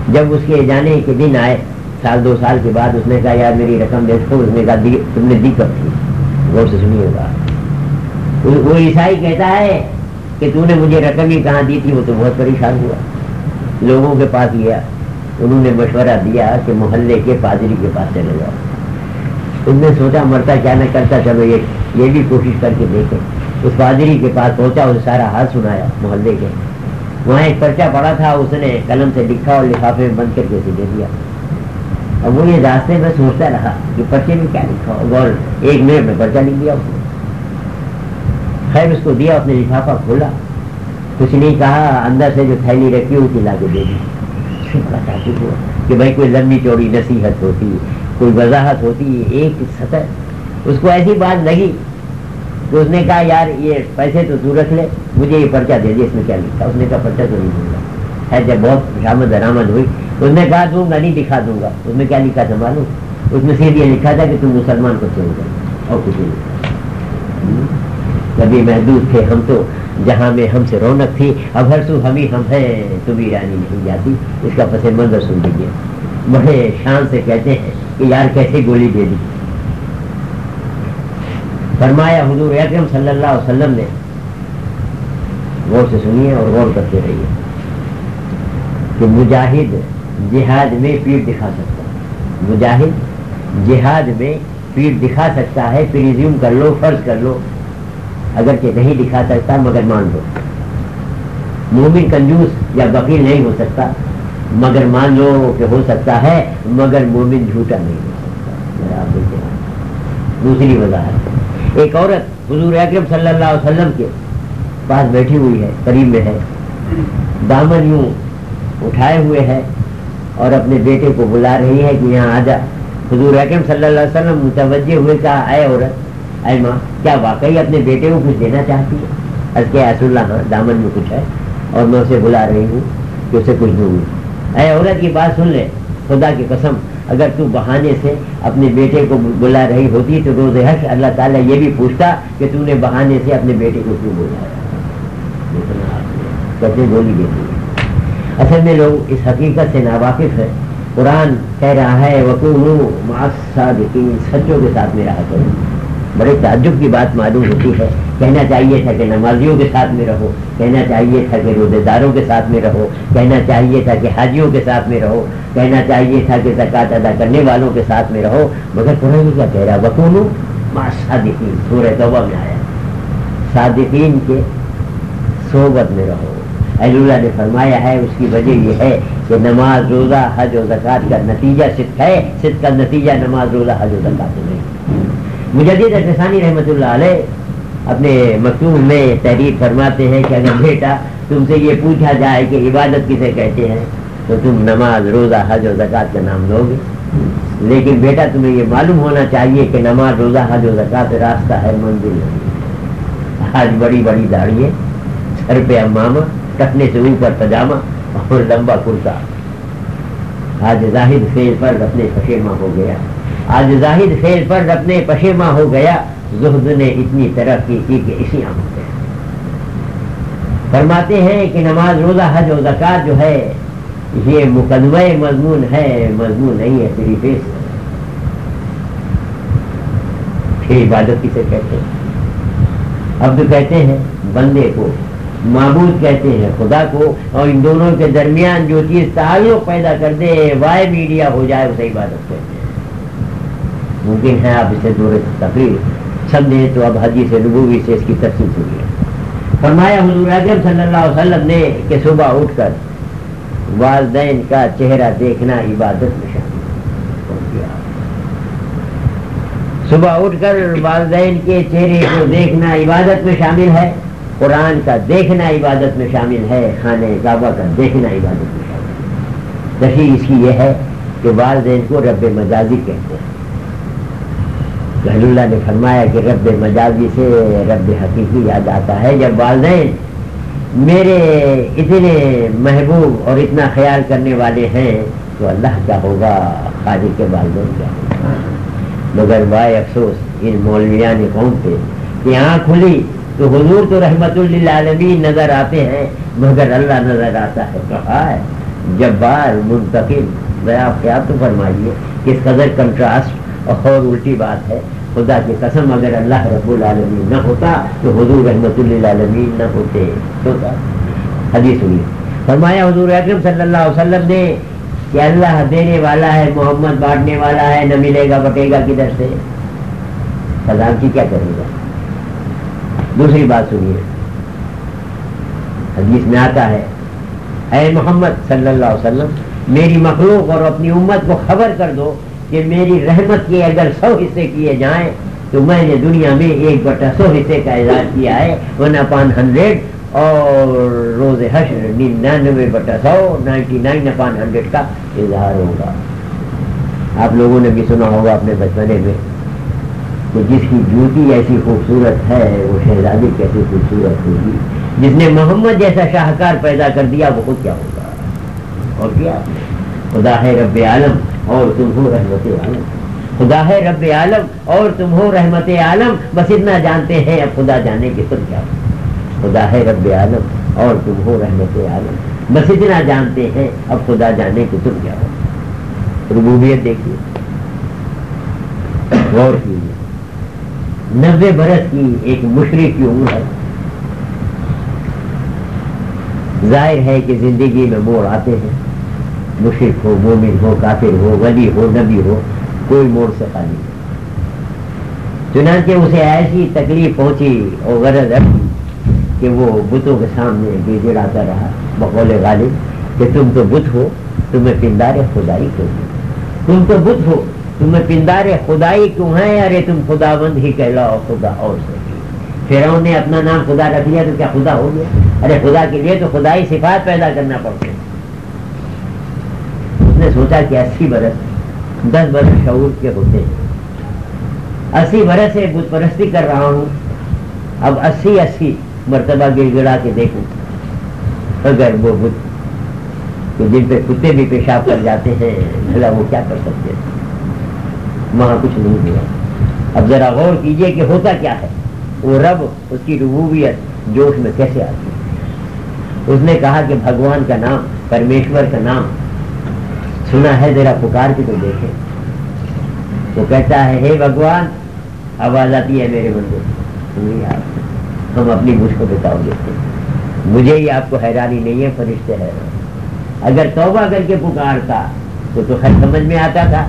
جب اس کے جانے کے دن آئے سال دو سال کے بعد اس نے کہا یار میری رقم دیکھو اس نے کہا دی, تم نے دی کب تھی؟ غور سے سنیے گا وہ عیسائی کہتا ہے کہ تو نے مجھے رقم ہی کہاں دی تھی؟ وہ تو بہت پریشان ہوا۔ لوگوں کے پاس گیا۔ انہوں نے مشورہ دیا کہ محلے کے پادری کے پاس چلے جاؤ۔ ان نے سوچا مرتا کیا نہ کرتا چلو یہ یہ بھی کوشش کر کے دیکھیں۔ اس پادری کے پاس پہنچا اسے سارا حال سنایا محلے کے۔ وہاں ایک پرچہ پڑا تھا، اس نے قلم سے لکھا اور لفافے میں بند کر کے اسے دے دیا۔ اب وہ یہ راستے میں سوچتا رہا کہ پرچے میں کیا لکھا اور ایک منٹ میں پرچہ لکھ دیا اس نے۔ خیر، اس کو دیا، اس نے لفافہ کھولا۔ کچھ نہیں کہا، اندر سے جو تھیلی رکھی ہوئی لا کے دے دی۔ کہ بھائی کوئی لمبی چوڑی نصیحت ہوتی، کوئی وضاحت ہوتی، ایک سطح اس کو ایسی بات لگی تو اس نے کہا، یار، یہ پیسے تو تو رکھ لے، مجھے یہ پرچہ دے دیا اس میں کیا لکھا اس نے کہا، پرچہ تو نہیں دوں گا۔ ہے جب بہت شامد درامد ہوئی اس نے کہا، دوں گا، نہیں دکھا دوں گا۔ اس میں کیا لکھا تھا معلوم؟ اس میں صرف یہ لکھا تھا کہ تم مسلمان کو چھوڑ کر اور کچھ نہیں۔ کبھی محدود تھے، ہم تو جہاں میں ہم سے رونق تھی، اب ہر سو ہم ہی ہم ہیں، تو بھی رانی نہیں جاتی۔ اس کا پس منظر سن لیجیے بڑے شان سے کہتے ہیں کہ یار کیسے گولی دے دی۔ فرمایا حضور اکرم صلی اللہ علیہ وسلم نے، غور سے سنیے اور غور کرتے رہیے کہ مجاہد جہاد میں پیٹ دکھا سکتا ہے۔ مجاہد جہاد میں پیٹ دکھا سکتا ہے پھر ریزیوم کر لو، فرض کر لو، اگرچہ نہیں دکھا سکتا، مگر مان لو۔ مومن کنجوس یا بکیل نہیں ہو سکتا، مگر مان لو کہ ہو سکتا ہے، مگر مومن جھوٹا نہیں ہو سکتا۔ دوسری وضاحت۔ ایک عورت حضور اکرم صلی اللہ علیہ وسلم کے پاس بیٹھی ہوئی ہے، قریب میں ہے۔ دامن یوں اٹھائے ہوئے ہے اور اپنے بیٹے کو بلا رہی ہے کہ یہاں آ جا۔ حضور اکرم صلی اللہ علیہ وسلم متوجہ ہوئے، کہا، اے عورت، اے ماں، کیا واقعی اپنے بیٹے کو کچھ دینا چاہتی ہے؟ از کے ایس اللہ ہاں دامن میں کچھ ہے اور میں اسے بلا رہی ہوں کہ اسے کچھ دوں گی۔ اے عورت کی بات سن لے، خدا کی قسم اگر تو بہانے سے اپنے بیٹے کو بلا رہی ہوتی تو روز حق اللہ تعالیٰ یہ بھی پوچھتا کہ تو نے بہانے سے اپنے بیٹے کو کیوں بولا؟ کیسے بولی دیتی اصل میں لوگ اس حقیقت سے ناواقف ہے قرآن کہہ رہا ہے وقوع سچوں کے ساتھ میں رہا کروں بڑے تعجب کی بات معلوم ہوتی ہے۔ کہنا چاہیے تھا کہ نمازیوں کے ساتھ میں رہو، کہنا چاہیے تھا کہ روزے داروں کے ساتھ میں رہو، کہنا چاہیے تھا کہ حاجیوں کے ساتھ میں رہو، کہنا چاہیے تھا کہ زکات ادا کرنے والوں کے ساتھ میں رہو۔ مگر قرآن کیا کہہ رہا بکون صادقین سورہ توبہ میں آیا صادقین کے صحبت میں رہو۔ اللہ نے فرمایا ہے، اس کی وجہ یہ ہے کہ نماز، روزہ، حج و زکات کا نتیجہ صرف ہے۔ صرف کا نتیجہ نماز، روزہ، حج و زکات نہیں مجدد احسانی رحمۃ اللہ علیہ اپنے مکتوب میں تحریر فرماتے ہیں کہ اگر بیٹا تم سے یہ پوچھا جائے کہ عبادت کسے کہتے ہیں، تو تم نماز، روزہ، حج و زکوٰۃ کا نام لو گے۔ لیکن بیٹا تمہیں یہ معلوم ہونا چاہیے کہ نماز، روزہ، حج و زکوٰۃ راستہ ہے، منزل آج بڑی بڑی داڑھی سر پہ امامہ کٹنے سے اوپر پجامہ اور لمبا کرتا۔ آج ظاہر فیل پر اپنے پشیمہ ہو گیا۔ آج ظاہر فیل پر اپنے پشیما ہو گیا، زہد نے اتنی ترقی کی کہ اسی ہو گیا فرماتے ہیں کہ نماز روزہ، حج و زکات جو ہے، یہ مقدمہ مضمون ہے، مضمون نہیں ہے، تیری فیس پھر عبادت کسے کہتے ہیں؟ اب تو کہتے ہیں، بندے کو، معبود کہتے ہیں، خدا کو، اور ان دونوں کے درمیان جو چیز تعلق پیدا کر دے، وائے میڈیا ہو جائے اسے عبادت کہتے ہیں۔ ممکن ہے آپ اسے دور تقریر۔ سمجھیں تو اب حدیث نبوی سے اس کی تفصیل ہوئی ہے۔ فرمایا حضور اعظم صلی اللہ علیہ وسلم نے کہ صبح اٹھ کر والدین کا چہرہ دیکھنا عبادت میں شامل صبح اٹھ کر والدین کے چہرے کو دیکھنا عبادت میں شامل ہے۔ قرآن کا دیکھنا عبادت میں شامل ہے۔ خانہ کعبہ کا دیکھنا عبادت میں شامل ہے۔ تشریح اس کی یہ ہے کہ والدین کو رب مجازی کہتے ہیں۔ اللہ نے فرمایا کہ رب مجازی سے رب حقیقی یاد آتا ہے، جب والدین میرے اتنے محبوب اور اتنا خیال کرنے والے ہیں تو اللہ کیا ہوگا خالی کے والدین کیا ہوگا۔ مگر بائے افسوس، ان مولویان قوم پہ کہ آنکھ کھلی تو حضور تو رحمت اللہ نظر آتے ہیں، مگر اللہ نظر آتا ہے۔ کہا ہے جب بار منتقل، میں آپ کیا تو فرمائیے، کس قدر کنٹراسٹ اور الٹی بات ہے۔ خدا کی قسم، اگر اللہ رب العالمین نہ ہوتا تو حضور رحمت اللہ عالمین نہ ہوتے۔ حدیث ہوئی فرمایا حضور اکرم صلی اللہ علیہ وسلم نے کہ اللہ دینے والا ہے، محمد بانٹنے والا ہے، نہ ملے گا، بٹے گا کدھر سے؟ خزان کی کیا کرے گا؟ دوسری بات سنیے۔ حدیث میں آتا ہے، اے محمد صلی اللہ علیہ وسلم، میری مخلوق اور اپنی امت کو خبر کر دو۔ کہ میری رحمت کے اگر سو حصے کیے جائیں تو میں نے دنیا میں ایک بٹا سو حصے کا اظہار کیا ہے۔ ون اپان ہنڈریڈ اور روز حشر ننانوے بٹا سو، نائنٹی نائن اپان ہنڈریڈ کا اظہار ہوگا۔ آپ لوگوں نے بھی سنا ہوگا اپنے بچپنے میں کہ جس کی جوتی ایسی خوبصورت ہے، وہ شہزادی کیسی خوبصورت ہوگی۔ جس نے محمد جیسا شاہکار پیدا کر دیا، وہ خود کیا ہوگا؟ اور کیا؟ خدا ہے رب عالم۔ اور تم ہو رحمت عالم۔ خدا ہے رب عالم اور تم ہو رحمت عالم، بس اتنا جانتے ہیں اب خدا جانے کے تم کیا۔ خدا ہے رب عالم اور تم ہو رحمت عالم، بس اتنا جانتے ہیں اب خدا جانے کے تم کیا۔ ہو ربوبیت دیکھیے۔ غور کیجیے۔ نبے برس کی ایک مشرق کی عمر ہے۔ ظاہر ہے کہ زندگی میں موڑ آتے ہیں۔ مشرق ہو، مومن ہو، کافر ہو، ولی ہو، نبی ہو، کوئی موڑ سے خالی چنانچہ اسے ایسی تکلیف پہنچی اور غرض رکھی کہ وہ بتوں کے سامنے بھی جڑاتا رہا، بقول غالب کہ تم تو بت ہو، تمہیں پندار خدائی کیوں تم تو بت ہو، تمہیں پندار خدائی کیوں ہے ارے تم خدا بند ہی کہلاؤ، خدا اور سے پھر نے اپنا نام خدا رکھ لیا تو کیا خدا ہو گیا؟ ارے خدا کے لیے تو خدائی صفات پیدا کرنا پڑتے اس نے سوچا کہ اسی برس، دس برس شعور کے ہوتے اسی برس سے بت پرستی کر رہا ہوں۔ اب اسی اسی مرتبہ گر گڑا کے دیکھوں۔ اگر وہ بت جن پہ کتے بھی پیشاب کر جاتے ہیں، بھلا وہ کیا کر سکتے ہیں؟ وہاں کچھ نہیں ہوا۔ اب ذرا غور کیجیے کہ ہوتا کیا ہے۔ وہ رب، اس کی ربوبیت جوش میں کیسے آتی ہے؟ اس نے کہا کہ بھگوان کا نام، پرمیشور کا نام سنا ہے ذرا پکار کے تو دیکھے۔ وہ کہتا ہے ہے بھگوان، آواز آتی ہے میرے بندے ہم اپنی مجھ کو بتاؤ دیتے مجھے ہی آپ کو حیرانی نہیں ہے، فرشتے ہے اگر توبہ کر کے پکارتا، تو تو خیر سمجھ میں آتا تھا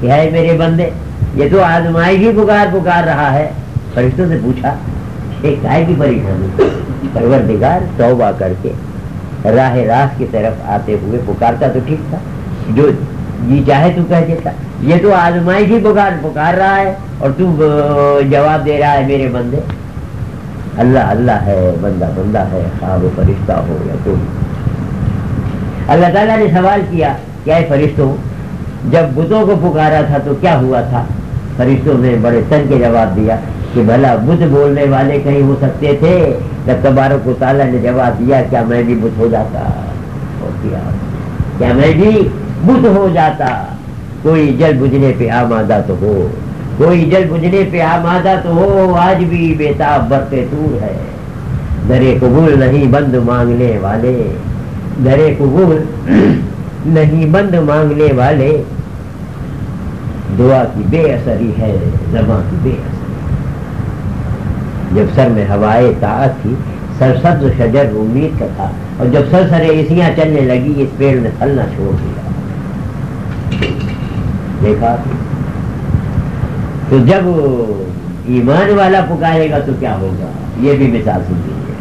کہ ہے میرے بندے، یہ تو آزمائی بھی پکار پکار رہا ہے۔ فرشتوں سے پوچھا ایک کائے کی پریشانی پروردگار توبہ کر کے راہ راس کی طرف آتے ہوئے پکارتا تو ٹھیک تھا۔ جو جی چاہے تو کہہ دیتا۔ یہ تو آزمائی ہی پکار پکار رہا ہے اور تو جواب دے رہا ہے میرے بندے۔ اللہ اللہ ہے، بندہ بندہ ہے، خواب و فرشتہ ہو یا تو اللہ تعالیٰ نے سوال کیا کیا فرشتوں، جب بتوں کو پکارا تھا تو کیا ہوا تھا؟ فرشتوں نے بڑے تن کے جواب دیا کہ بھلا بت بولنے والے کہیں ہو سکتے تھے۔ جب تبارک کو تعالیٰ نے جواب دیا، کیا میں بھی بت ہو جاتا؟ اور کیا؟ کیا میں بھی؟ بت ہو جاتا۔ کوئی جل بجنے پہ آمادہ تو ہو۔ کوئی جل بجنے پہ آمادہ تو ہو۔ آج بھی بےتاب برتے دور ہے۔ درے قبول نہیں بند مانگنے والے۔ درے قبول نہیں بند مانگنے والے۔ دعا کی بے اثری ہے۔ زباں کی بے اثر جب سر میں ہوائے طاعت تھی، سر سبز شجر امید کا تھا۔ اور جب سر سر ایسیاں چلنے لگی، اس پیڑ نے پھلنا چھوڑ دیا۔ دیکھا۔ تو جب ایمان والا پکارے گا تو کیا ہوگا؟ یہ بھی مثال سن لیجیے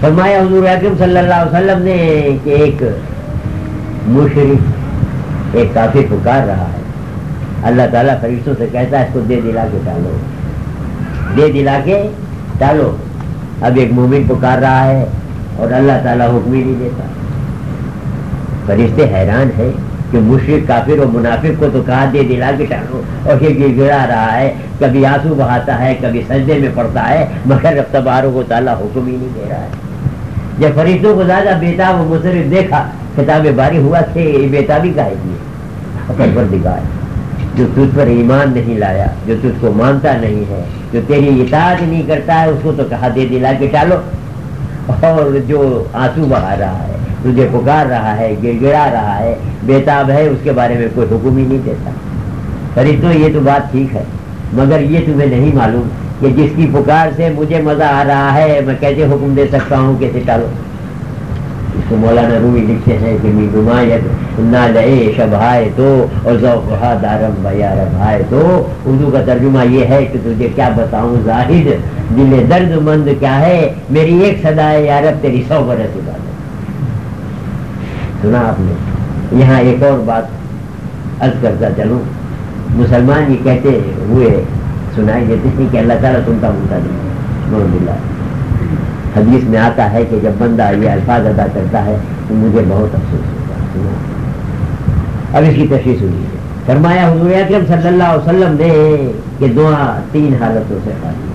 فرمایا حضور اکرم صلی اللہ علیہ وسلم نے کہ ایک مشرف ایک کافی پکار رہا ہے۔ اللہ تعالیٰ فرشتوں سے کہتا ہے، اس کو دے دلا کے ڈالو دے دلا کے ڈالو اب ایک مومن پکار رہا ہے اور اللہ تعالیٰ حکم ہی نہیں دیتا۔ فرشتے حیران ہے کہ مشرق کافر و منافق کو تو کہا دے دلا کے ڈالو اور یہ گڑا رہا ہے کبھی آنسو بہاتا ہے کبھی سجدے میں پڑتا ہے مگر رفتہ باروں کو تعالیٰ حکم ہی نہیں دے رہا ہے۔ جب فرشتوں کو زیادہ بیتا وہ مصرف دیکھا کتاب باری ہوا کہ بیتا بھی کہے گی پر دکھائے جو تجھ پر ایمان نہیں لایا جو تجھ کو مانتا نہیں ہے جو تیری اطاعت نہیں کرتا ہے اس کو تو کہا دے دلا کے ٹالو اور جو آنسو بہا رہا ہے تجھے پکار رہا ہے گر گڑا رہا ہے، بےتاب ہے، اس کے بارے میں کوئی حکم ہی نہیں دیتا۔ فرشتوں یہ تو بات ٹھیک ہے، مگر یہ تمہیں نہیں معلوم کہ جس کی پکار سے مجھے مزہ آ رہا ہے، میں کیسے حکم دے سکتا ہوں کیسے ٹالو؟ اس کو مولانا روی لکھتے ہیں کہ می نمایت نہ لیے شبھائے تو، اور ذوقہ دارم بیا ربھائے تو۔ اردو کا ترجمہ یہ ہے کہ تجھے کیا بتاؤں زاہد، دل درد مند کیا ہے؟ میری ایک صدا ہے یارب تیری سو برس بات سنا آپ نے۔ یہاں ایک اور بات عرض کرتا چلوں۔ مسلمان یہ کہتے ہوئے سنائی دیتے ہیں کہ اللہ تعالیٰ سنتا بنتا نہیں محمد اللہ حدیث میں آتا ہے کہ جب بندہ یہ الفاظ ادا کرتا ہے تو مجھے بہت افسوس ہوتا ہے۔ اب اس کی تشریح سنی فرمایا حضور اکرم صلی اللہ علیہ وسلم نے کہ دعا تین حالتوں سے خالی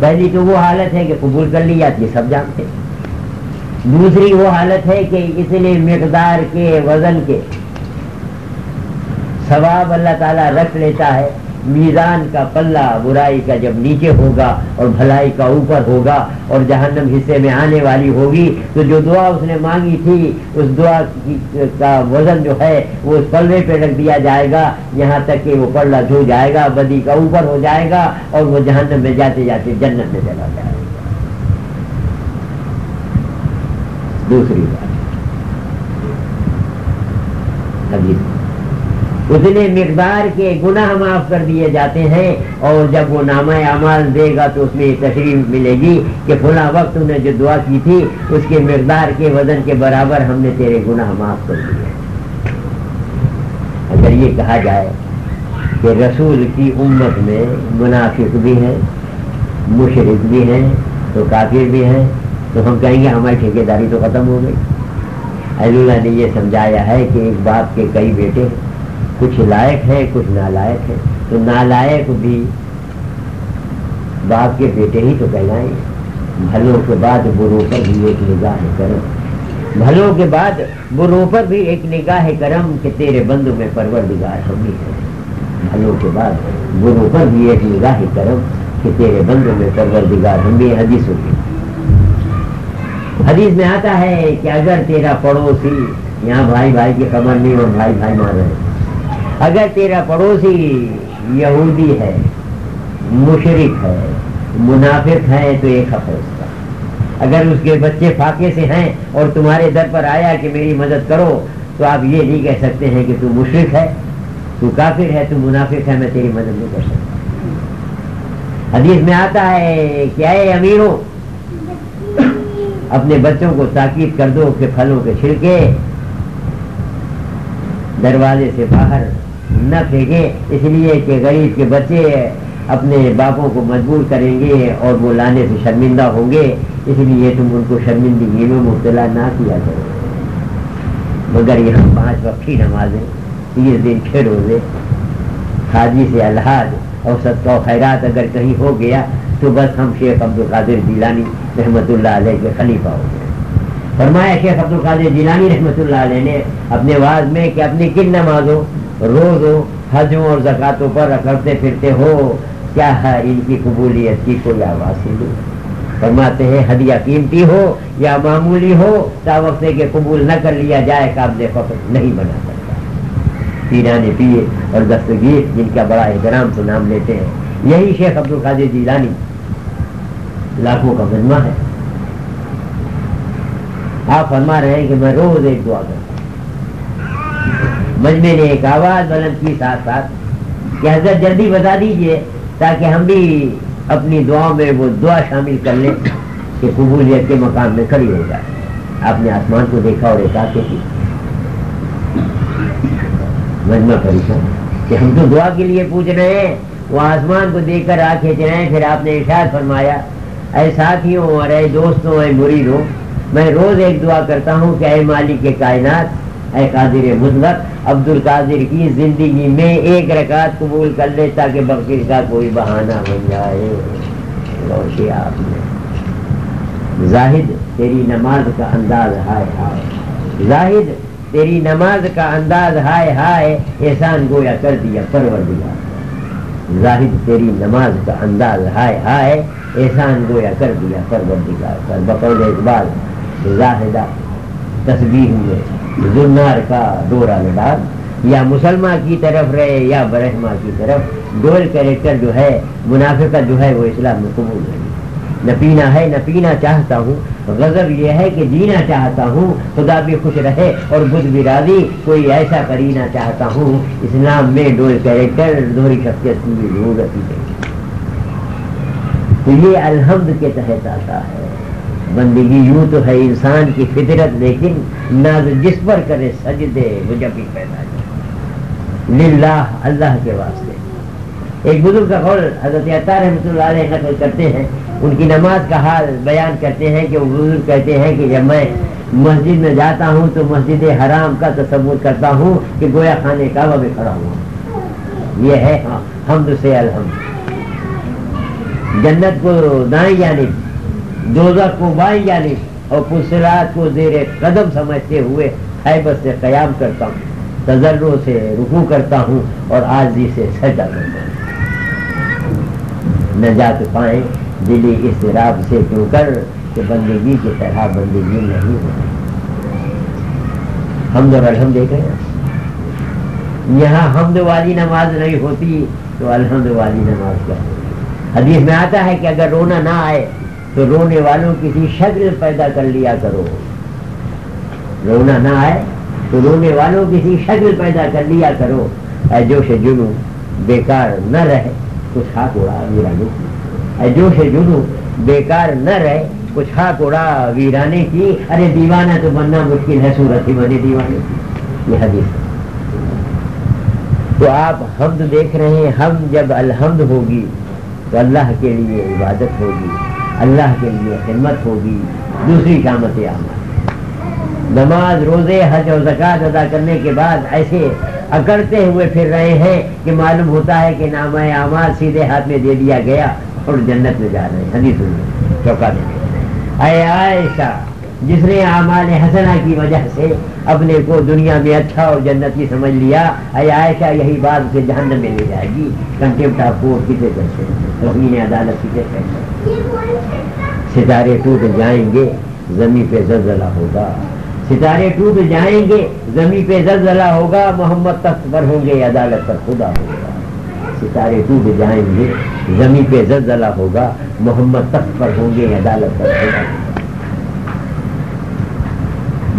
پہلی تو وہ حالت ہے کہ قبول کر لی جاتی ہے، سب جانتے دوسری وہ حالت ہے کہ اتنے مقدار کے، وزن کے ثواب اللہ تعالیٰ رکھ لیتا ہے۔ میزان کا پلہ برائی کا جب نیچے ہوگا اور بھلائی کا اوپر ہوگا اور جہنم حصے میں آنے والی ہوگی، تو جو دعا اس نے مانگی تھی، اس دعا کا وزن جو ہے، وہ اس پلوے پہ رکھ دیا جائے گا۔ یہاں تک کہ وہ پلہ دھو جائے گا، بدی کا اوپر ہو جائے گا اور وہ جہنم میں جاتے جاتے جنت میں چلا جائے گا۔ دوسری بات اتنے مقدار کے گناہ معاف کر دیے جاتے ہیں اور جب وہ نامہ اعمال دے گا تو اس میں تشریف ملے گی کہ فلاں وقت انہیں جو دعا کی تھی، اس کے مقدار کے وزن کے برابر ہم نے تیرے گناہ معاف کر دیے۔ اگر یہ کہا جائے کہ رسول کی امت میں منافق بھی ہیں مشرق بھی ہیں، تو کافر بھی ہیں تو ہم کہیں گے ہماری ٹھیکے داری تو ختم ہو گئی۔ اللہ نے یہ سمجھایا ہے کہ ایک باپ کے کئی بیٹے ہیں کچھ لائق ہے کچھ نالائق ہے تو نالائق بھی باپ کے بیٹے ہی تو کہلائیں۔ بھلوں کے بعد برو پر بھی ایک نگاہ کرم۔ بھلوں کے بعد برو پر بھی ایک نگاہ کرم کہ تیرے بندوں میں پرور دگار ہم بھی ہے بھلوں کے بعد برو پر بھی ایک نگاہ کرم کہ تیرے بندوں میں پرور دگار ہم بھی حدیث ہوگی حدیث میں آتا ہے کہ اگر تیرا پڑوسی، یہاں بھائی بھائی کی خبر نہیں اور بھائی بھائی مار رہے اگر تیرا پڑوسی یہودی ہے مشرق ہے، منافق ہے، تو ایک حق ہے اس کا۔ اگر اس کے بچے فاقے سے ہیں اور تمہارے در پر آیا کہ میری مدد کرو، تو آپ یہ نہیں کہہ سکتے ہیں کہ تو مشرق ہے، تو کافر ہے، تو منافق ہے، میں تیری مدد نہیں کر سکتا۔ حدیث میں آتا ہے کہ اے امیروں اپنے بچوں کو تاکید کر دو کہ پھلوں کے چھڑکے دروازے سے باہر نہ پھینکے اس لیے کہ غریب کے بچے اپنے باپوں کو مجبور کریں گے اور وہ لانے سے شرمندہ ہوں گے۔ اس لیے تم ان کو شرمندگی میں مبتلا نہ کیا کرو۔ مگر یہاں پانچ وقت کی نمازیں، تیس دن چھ روزے، حاجی سے الحاظ اور سب و خیرات اگر کہیں ہو گیا تو بس ہم شیخ عبد القادر جیلانی رحمۃ اللہ علیہ کے خلیفہ ہو گئے۔ فرمایا شیخ عبد القادر جیلانی رحمۃ اللہ علیہ نے اپنے واز میں کہ اپنی کن نمازوں روز حجوں اور زکاتوں پر کرتے پھرتے ہو، کیا ہے ان کی قبولیت کی کوئی آواز نہیں فرماتے ہیں، ہدیہ قیمتی ہو یا معمولی ہو؟ تا وقت کے قبول نہ کر لیا جائے قابل فخر نہیں بنا سکتا۔ پیرانے پیے اور دستگیر، جن کا بڑا احترام سے نام لیتے ہیں۔ یہی شیخ عبد القادر جیلانی لاکھوں کا مجمع ہے آپ فرما رہے ہیں کہ میں روز ایک دعا کرتا مجمے نے ایک آواز بلند کی ساتھ ساتھ کہ حضرت جلدی بتا دیجیے تاکہ ہم بھی اپنی دعاؤں میں وہ دعا شامل کر لیں کہ قبولیت کے مقام میں کھڑی ہو جائے آپ نے آسمان کو دیکھا اور ایک آتے کی مجمع پریشان کہ ہم تو دعا کے لیے پوچھ رہے ہیں وہ آسمان کو دیکھ کر آ کھینچ رہے ہیں پھر آپ نے ارشاد فرمایا اے ساتھیوں اور اے دوستوں، اے مریدوں، میں روز ایک دعا کرتا ہوں کہ اے مالک کائنات، اے قادر مطلق عبد القادر کی زندگی میں ایک رکعت قبول کر لے تاکہ بقیر کا کوئی بہانہ بن جائے۔ روشی آپ نے زاہد، تیری نماز کا انداز ہائے ہائے۔ زاہد، تیری نماز کا انداز ہائے ہائے، احسان گویا کر دیا پرور دیا زاہد، تیری نماز کا انداز ہائے ہائے احسان گویا کر دیا پرور دیا بقول اقبال، زاہدہ تصویر ہوئے، زنار کا ڈورا ڈال یا مسلمان کی طرف رہے یا برہما کی طرف، ڈول کیریکٹر جو ہے منافقت جو ہے، وہ اسلام میں قبول نہیں۔ نہ پینا ہے، نہ پینا چاہتا ہوں، غضب یہ ہے کہ جینا چاہتا ہوں، خدا بھی خوش رہے اور بدھ بھی راضی، کوئی ایسا کرینا چاہتا ہوں، اسلام میں ڈول کیریکٹر دوہری شخصیت کی بھی ضرورت ہی نہیں۔ تو یہ الحمد کے تحت آتا ہے۔ بندگی یوں تو ہے انسان کی فطرت، لیکن ناز جس پر کرے سجدے، وہ جب بھی پیدا للہ، اللہ کے واسطے۔ ایک بزرگ کا قول، حضرت عطار رحمۃ اللہ علیہ نقل کرتے ہیں۔ ان کی نماز کا حال بیان کرتے ہیں کہ وہ بزرگ کہتے ہیں کہ جب میں مسجد میں جاتا ہوں تو مسجد حرام کا تصور کرتا ہوں کہ گویا خانے کا وہ بھی کھڑا ہوا یہ ہے ہاں حمد سے الحمد۔ جنت کو دائیں جانب دوزہ کو بائیں جانب اور پسرات کو زیر قدم سمجھتے ہوئے حیبت سے قیام کرتا ہوں تجروں سے رکو کرتا ہوں اور آجی سے سجا کرتا ہوں۔ نجات پائیں دلی اس راب سے کیوں کر کہ بندگی کی طرح بندگی نہیں ہو۔ ہم جب الحمد دیکھ رہے ہیں، یہاں حمد والی نماز نہیں ہوتی تو الحمد والی نماز کیا؟ ہوتی حدیث میں آتا ہے کہ اگر رونا نہ آئے تو رونے والوں کسی شکل پیدا کر لیا کرو۔ رونا نہ آئے تو رونے والوں کسی شکل پیدا کر لیا کرو۔ اے جوش جنو، بیکار نہ رہے، کچھ ہاتھ اڑا ویرانے کی۔ اے جوش جنو، بیکار نہ رہے، کچھ ہاتھ اڑا ویرانے کی۔ ارے دیوانہ تو بننا مشکل ہے سورت ہی بنے دیوانے کی۔ یہ حدیث تو آپ حمد دیکھ رہے ہیں ہم جب الحمد ہوگی تو اللہ کے لیے عبادت ہوگی، اللہ کے لیے خدمت ہوگی، دوسری قامت عمل نماز، روزے، حج اور زکوٰۃ ادا کرنے کے بعد ایسے اکڑتے ہوئے پھر رہے ہیں کہ معلوم ہوتا ہے کہ نام اعمال سیدھے ہاتھ میں دے دیا گیا اور جنت میں جا رہے ہیں۔ حدیث چوکا دے اے عائشہ جس نے اعمال حسنہ کی وجہ سے اپنے کو دنیا میں اچھا اور جنتی سمجھ لیا، اے عائشہ، یہی بات اسے جہنم میں لے جائے گی۔ کنٹمپٹ آف کورٹ کسے کرتے توہین عدالت کسے کہتے ستارے ٹوٹ جائیں گے، زمین پہ زلزلہ ہوگا۔ ستارے ٹوٹ جائیں گے، زمین پہ زلزلہ ہوگا، محمد تخت پر ہوں گے، عدالت پر خدا ہوگا ستارے ٹوٹ جائیں گے، زمین پہ زلزلہ ہوگا، محمد تخت پر ہوں گے، عدالت پر خدا ہوگا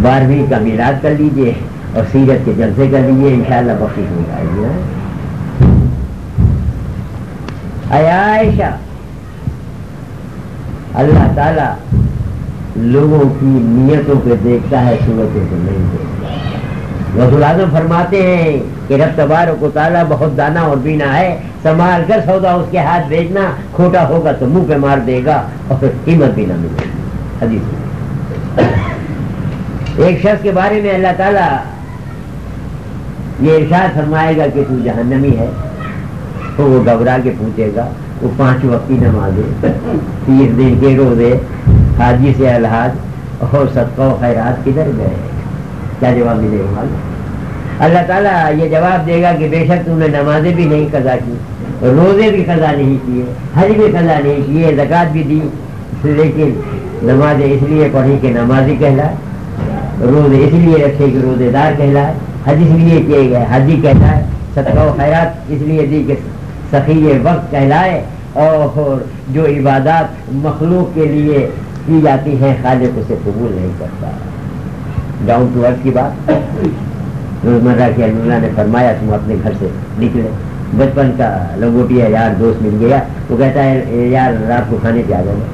بارہویں کا میلاد کر لیجیے اور سیرت کے جلسے کر لیجیے ان شاء اللہ بخش ہو جائے عائشہ۔ اللہ تعالی لوگوں کی نیتوں پہ دیکھتا ہے صورتوں کو نہیں دیکھتا۔ رسول اعظم فرماتے ہیں کہ رب تبارک و تعالیٰ بہت دانا اور بینا ہے، سنبھال کر سودا اس کے ہاتھ بیچنا، کھوٹا ہوگا تو منہ پہ مار دے گا اور پھر قیمت بھی نہ ملے گی۔ حدیث۔ ایک شخص کے بارے میں اللہ تعالیٰ یہ ارشاد فرمائے گا کہ تو جہنمی ہے، تو وہ گھبرا کے پوچھے گا، وہ پانچ وقت کی نمازیں تیس دن کے روزے، حاجی سے الحاظ اور صدقہ و خیرات کدھر گئے؟ کیا جواب ملے گا؟ اللہ تعالیٰ یہ جواب دے گا کہ بے شک تم نے نمازیں بھی نہیں قضا کی، روزے بھی قضا نہیں کیے، حج بھی قضا نہیں کیے، زکوٰۃ بھی دی، لیکن نمازیں اس لیے پڑھی کہ نمازی کہلائے۔ روزے اس لیے رکھے کہ روزے دار کہلائے، حج اس لیے کیے گئے حجی کہلائے، صدقہ و خیرات اس لیے دی کہ سخی وقت کہلائے اور جو عبادات مخلوق کے لیے کی جاتی ہیں، خالق اسے قبول نہیں کرتا۔ ڈاؤن ٹو ارتھ کی بات، روزمرہ کے اللہ نے فرمایا، تم اپنے گھر سے نکلے۔ بچپن کا لنگوٹیا یار دوست مل گیا، وہ کہتا ہے یار رات کو کھانے پہ آ جانا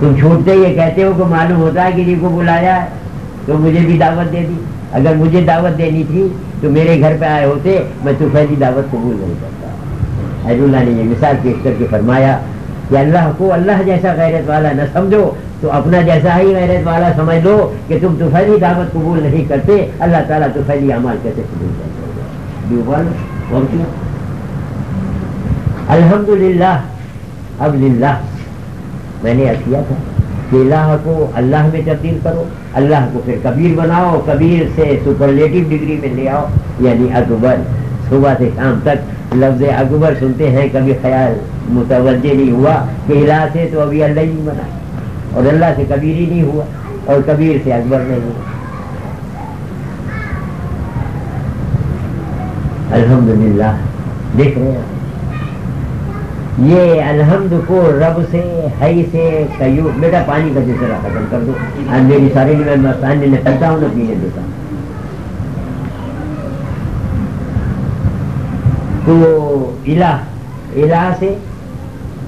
تم چھوٹتے یہ کہتے ہو کہ معلوم ہوتا ہے کہ جی کو بلایا ہے۔ تو مجھے بھی دعوت دے دی۔ اگر مجھے دعوت دینی تھی تو میرے گھر پہ آئے ہوتے، میں تو پہلی دعوت قبول نہیں کرتا۔ حید اللہ نے یہ مثال پیش کر کے فرمایا کہ اللہ کو اللہ جیسا غیرت والا نہ سمجھو، تو اپنا جیسا ہی غیرت والا سمجھ لو کہ تم تو پہلی دعوت قبول نہیں کرتے، اللہ تعالیٰ تو پہلی اعمال کیسے قبول کرتے؟ الحمد للہ اب للہ، میں نے کیا تھا کہ الہ کو اللہ میں تبدیل کرو۔ اللہ کو پھر کبیر بناؤ، کبیر سے سپرلیٹو ڈگری میں لے آؤ یعنی اکبر۔ صبح سے شام تک لفظ اکبر سنتے ہیں، کبھی خیال متوجہ نہیں ہوا کہ اللہ سے تو ابھی اللہ ہی بنا۔ اور اللہ سے کبیر ہی نہیں ہوا اور کبیر سے اکبر نہیں ہوا۔ الحمدللہ۔ دیکھ رہے ہیں یہ الحمد کو رب سے ہئی سے کئیو بیٹا پانی کا سلسلہ ختم کر دو۔ آج میری ساری میں پانی نہ پیتا ہوں نہ پینے دیتا ہوں۔ تو الہ الہ سے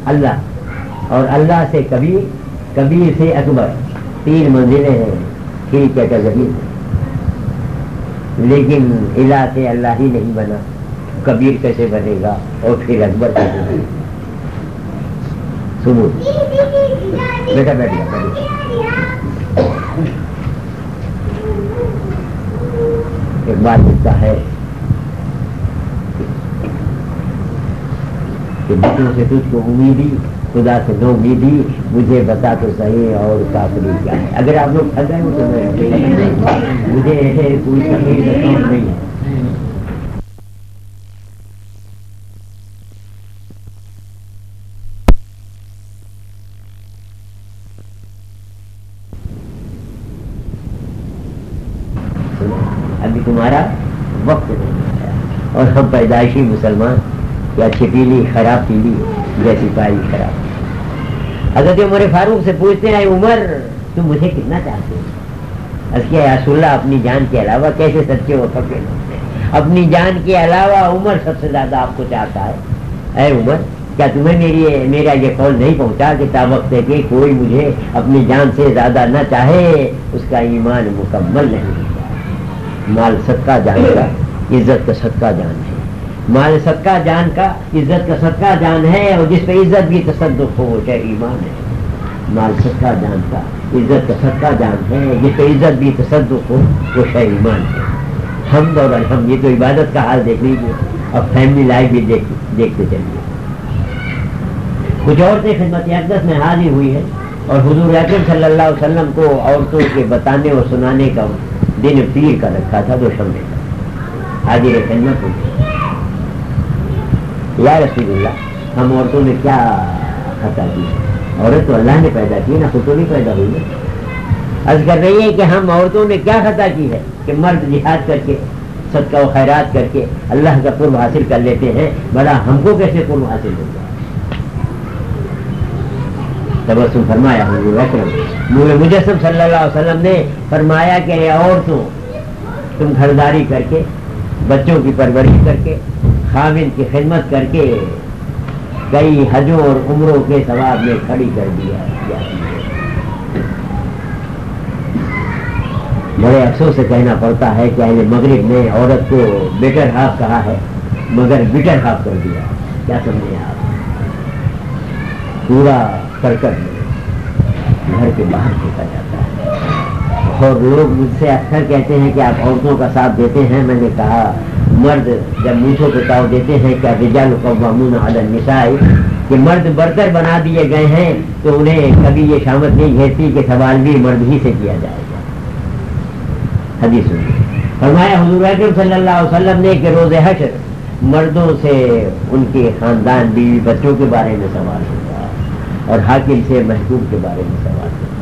اللہ اور اللہ سے کبیر کبیر سے اکبر۔ تین منزلیں ہیں ٹھیک ہے کبیر لیکن الہ سے اللہ ہی نہیں بنا۔ کبیر کیسے بنے گا اور پھر اکبر کیسے بنے گا؟ سنو بیٹا بیٹھ گیا ایک بات لکھتا ہے کہ بچوں سے تجھ کو امیدی، خدا سے دو امیدی، مجھے بتا تو صحیح اور کافری کیا ہے۔ اگر آپ لوگ پھنس گئے ہو تو مجھے ایسے کوئی تکلیف نہیں ہے۔ ہم پیدائشی مسلمان، یا چھپیلی خراب پیلی جیسی پائی خراب۔ حضرت عمر فاروق سے پوچھتے ہیں عمر تم مجھے کتنا چاہتے ہو؟ اس کے رسول اللہ، اپنی جان کے علاوہ کیسے سچے ہو سکے اپنی جان کے علاوہ عمر سب سے زیادہ آپ کو چاہتا ہے؟ اے عمر، کیا تمہیں میری میرا یہ قول نہیں پہنچا کہ تا وقت ہے کہ کوئی مجھے اپنی جان سے زیادہ نہ چاہے؟ اس کا ایمان مکمل نہیں مال صدقہ جان کا عزت کا صدقہ جان ہے۔ مال صدقہ جان کا عزت کا صدقہ جان ہے اور جس پہ عزت بھی تصدق ہو، وہ چاہے ایمان ہے۔ مال صدقہ جان کا، عزت کا صدقہ جان ہے، جس پہ عزت بھی تصدق ہو، وہ شاہ ایمان ہے۔ ہم اور الحمد یہ تو عبادت کا حال دیکھ لیجیے اور فیملی لائف بھی دیکھ، دیکھتے چلیے۔ کچھ عورتیں خدمت اقدس میں حاضر ہوئی ہے اور حضور اکرم صلی اللہ علیہ وسلم کو عورتوں کے بتانے اور سنانے کا دن پیر کا رکھا تھا، دو شمے کا۔ حاضر خدمت ہوئی یا رسول اللہ ہم عورتوں نے کیا خطا کی عورت تو اللہ نے پیدا کی نا خود تو نہیں پیدا ہوئی عرض کر رہی ہے کہ ہم عورتوں نے کیا خطا کی ہے؟ کہ مرد جہاد کر کے، صدقہ و خیرات کر کے اللہ کا قرب حاصل کر لیتے ہیں بڑا ہم کو کیسے قرب حاصل ہوگا؟ تبسم فرمایا حضور مجسم صلی اللہ علیہ وسلم نے فرمایا کہ عورتوں، تم گھرداری کر کے بچوں کی پرورش کر کے خامن کی خدمت کر کے کئی حجوں اور عمروں کے ثواب میں کھڑی کر دیا بڑے افسوس سے کہنا پڑتا ہے کہ اہل مغرب نے عورت کو بیٹر ہاف کہا ہے، مگر بیٹر ہاف کر دیا۔ کیا سمجھے آپ؟ پورا کرکٹ گھر کے باہر پھینکا جاتا ہے۔ اور لوگ مجھ سے اکثر کہتے ہیں کہ آپ عورتوں کا ساتھ دیتے ہیں، میں نے کہا، مرد جب میٹھوں کو تاؤ دیتے ہیں کیا رجال قوامون علی النساء، کہ مرد برتر بنا دیے گئے ہیں تو انہیں کبھی یہ شامت نہیں گھیرتی کہ سوال بھی مرد ہی سے کیا جائے گا۔ حدیث فرمایا حضور اکرم صلی اللہ علیہ وسلم نے کہ روز حشر مردوں سے ان کے خاندان بیوی بچوں کے بارے میں سوال ہوگا اور حاکم سے محکوم کے بارے میں سوال ہوگا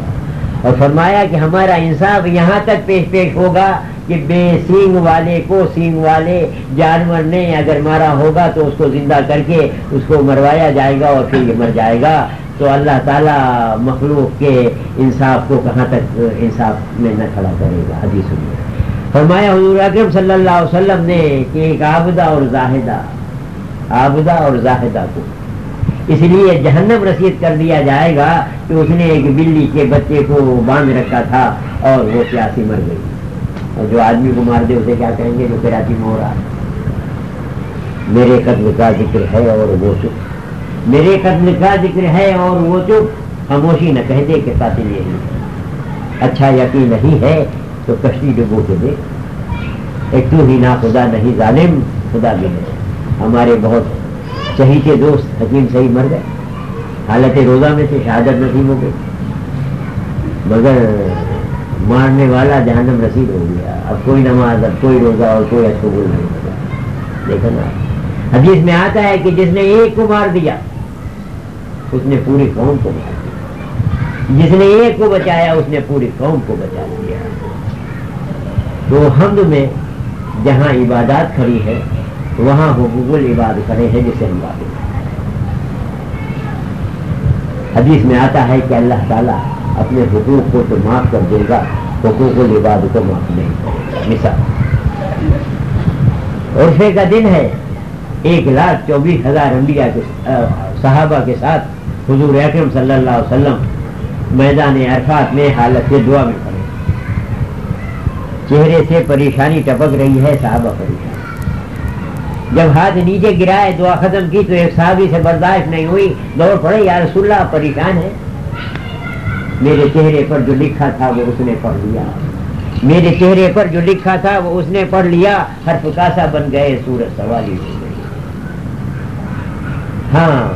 اور فرمایا کہ ہمارا انصاف یہاں تک پیش پیش ہوگا کہ بے سینگ والے، کو سینگ والے جانور نے اگر مارا ہوگا تو اس کو زندہ کر کے اس کو مروایا جائے گا اور پھر یہ مر جائے گا۔ تو اللہ تعالیٰ مخلوق کے انصاف کو کہاں تک انصاف میں نہ کھڑا کرے گا۔ حدیث میں۔ فرمایا حضور اکرم صلی اللہ علیہ وسلم نے کہ ایک آبدہ اور زاہدہ آبدہ اور زاہدہ کو اس لیے جہنم رسید کر دیا جائے گا کہ اس نے ایک بلی کے بچے کو باندھ رکھا تھا اور وہ پیاسی مر گئی۔ اور جو آدمی کو مار دے، اسے کیا کہیں گے؟ جو کراچی میں ہو رہا میرے قتل کا ذکر ہے اور وہ چپ۔ میرے قتل کا ذکر ہے اور وہ چپ۔ خاموشی نہ کہتے کہ قاتل یہی ہے۔ اچھا یقین نہیں ہے تو کشتی ڈبو کے دے ایک تو ہی نہ خدا نہیں، ظالم خدا بھی نہیں ہمارے بہت صحیح کے دوست، حکیم صحیح مر گئے حالت روزہ میں سے شہادت نصیب ہو گئی۔ مگر مارنے والا جہنم رسید ہو گیا۔ اب کوئی نماز، اب کوئی روزہ اور کوئی قبول نہیں ہوگا دیکھا نا۔ حدیث میں آتا ہے کہ جس نے ایک کو مار دیا، اس نے پوری قوم کو مار دیا۔ جس نے ایک کو بچایا، اس نے پوری قوم کو بچا دیا تو حمد میں جہاں عبادات کھڑی ہے وہاں حقوق العباد کرے ہیں جسے ہم بات حدیث میں آتا ہے کہ اللہ تعالیٰ اپنے حقوق کو تو معاف کر دے گا، حقوق العباد کو معاف نہیں کرے مثال۔ عرفے کا دن ہے، ایک لاکھ چوبیس ہزار انڈیا کے صحابہ کے ساتھ حضور اکرم صلی اللہ علیہ وسلم میدان عرفات میں حالت سے دعا میں پڑے۔ چہرے سے پریشانی ٹپک رہی ہے، صحابہ پریشانی جب ہاتھ نیچے گرائے دعا ختم کی تو ایک صحابی سے برداشت نہیں ہوئی۔ دوڑ پڑے، یا رسول اللہ پریشان ہے میرے چہرے پر جو لکھا تھا وہ اس نے پڑھ لیا۔ میرے چہرے پر جو لکھا تھا وہ اس نے پڑھ لیا۔ ہر پکاسا بن گئے، سورج سوالی ہو گئی۔ ہاں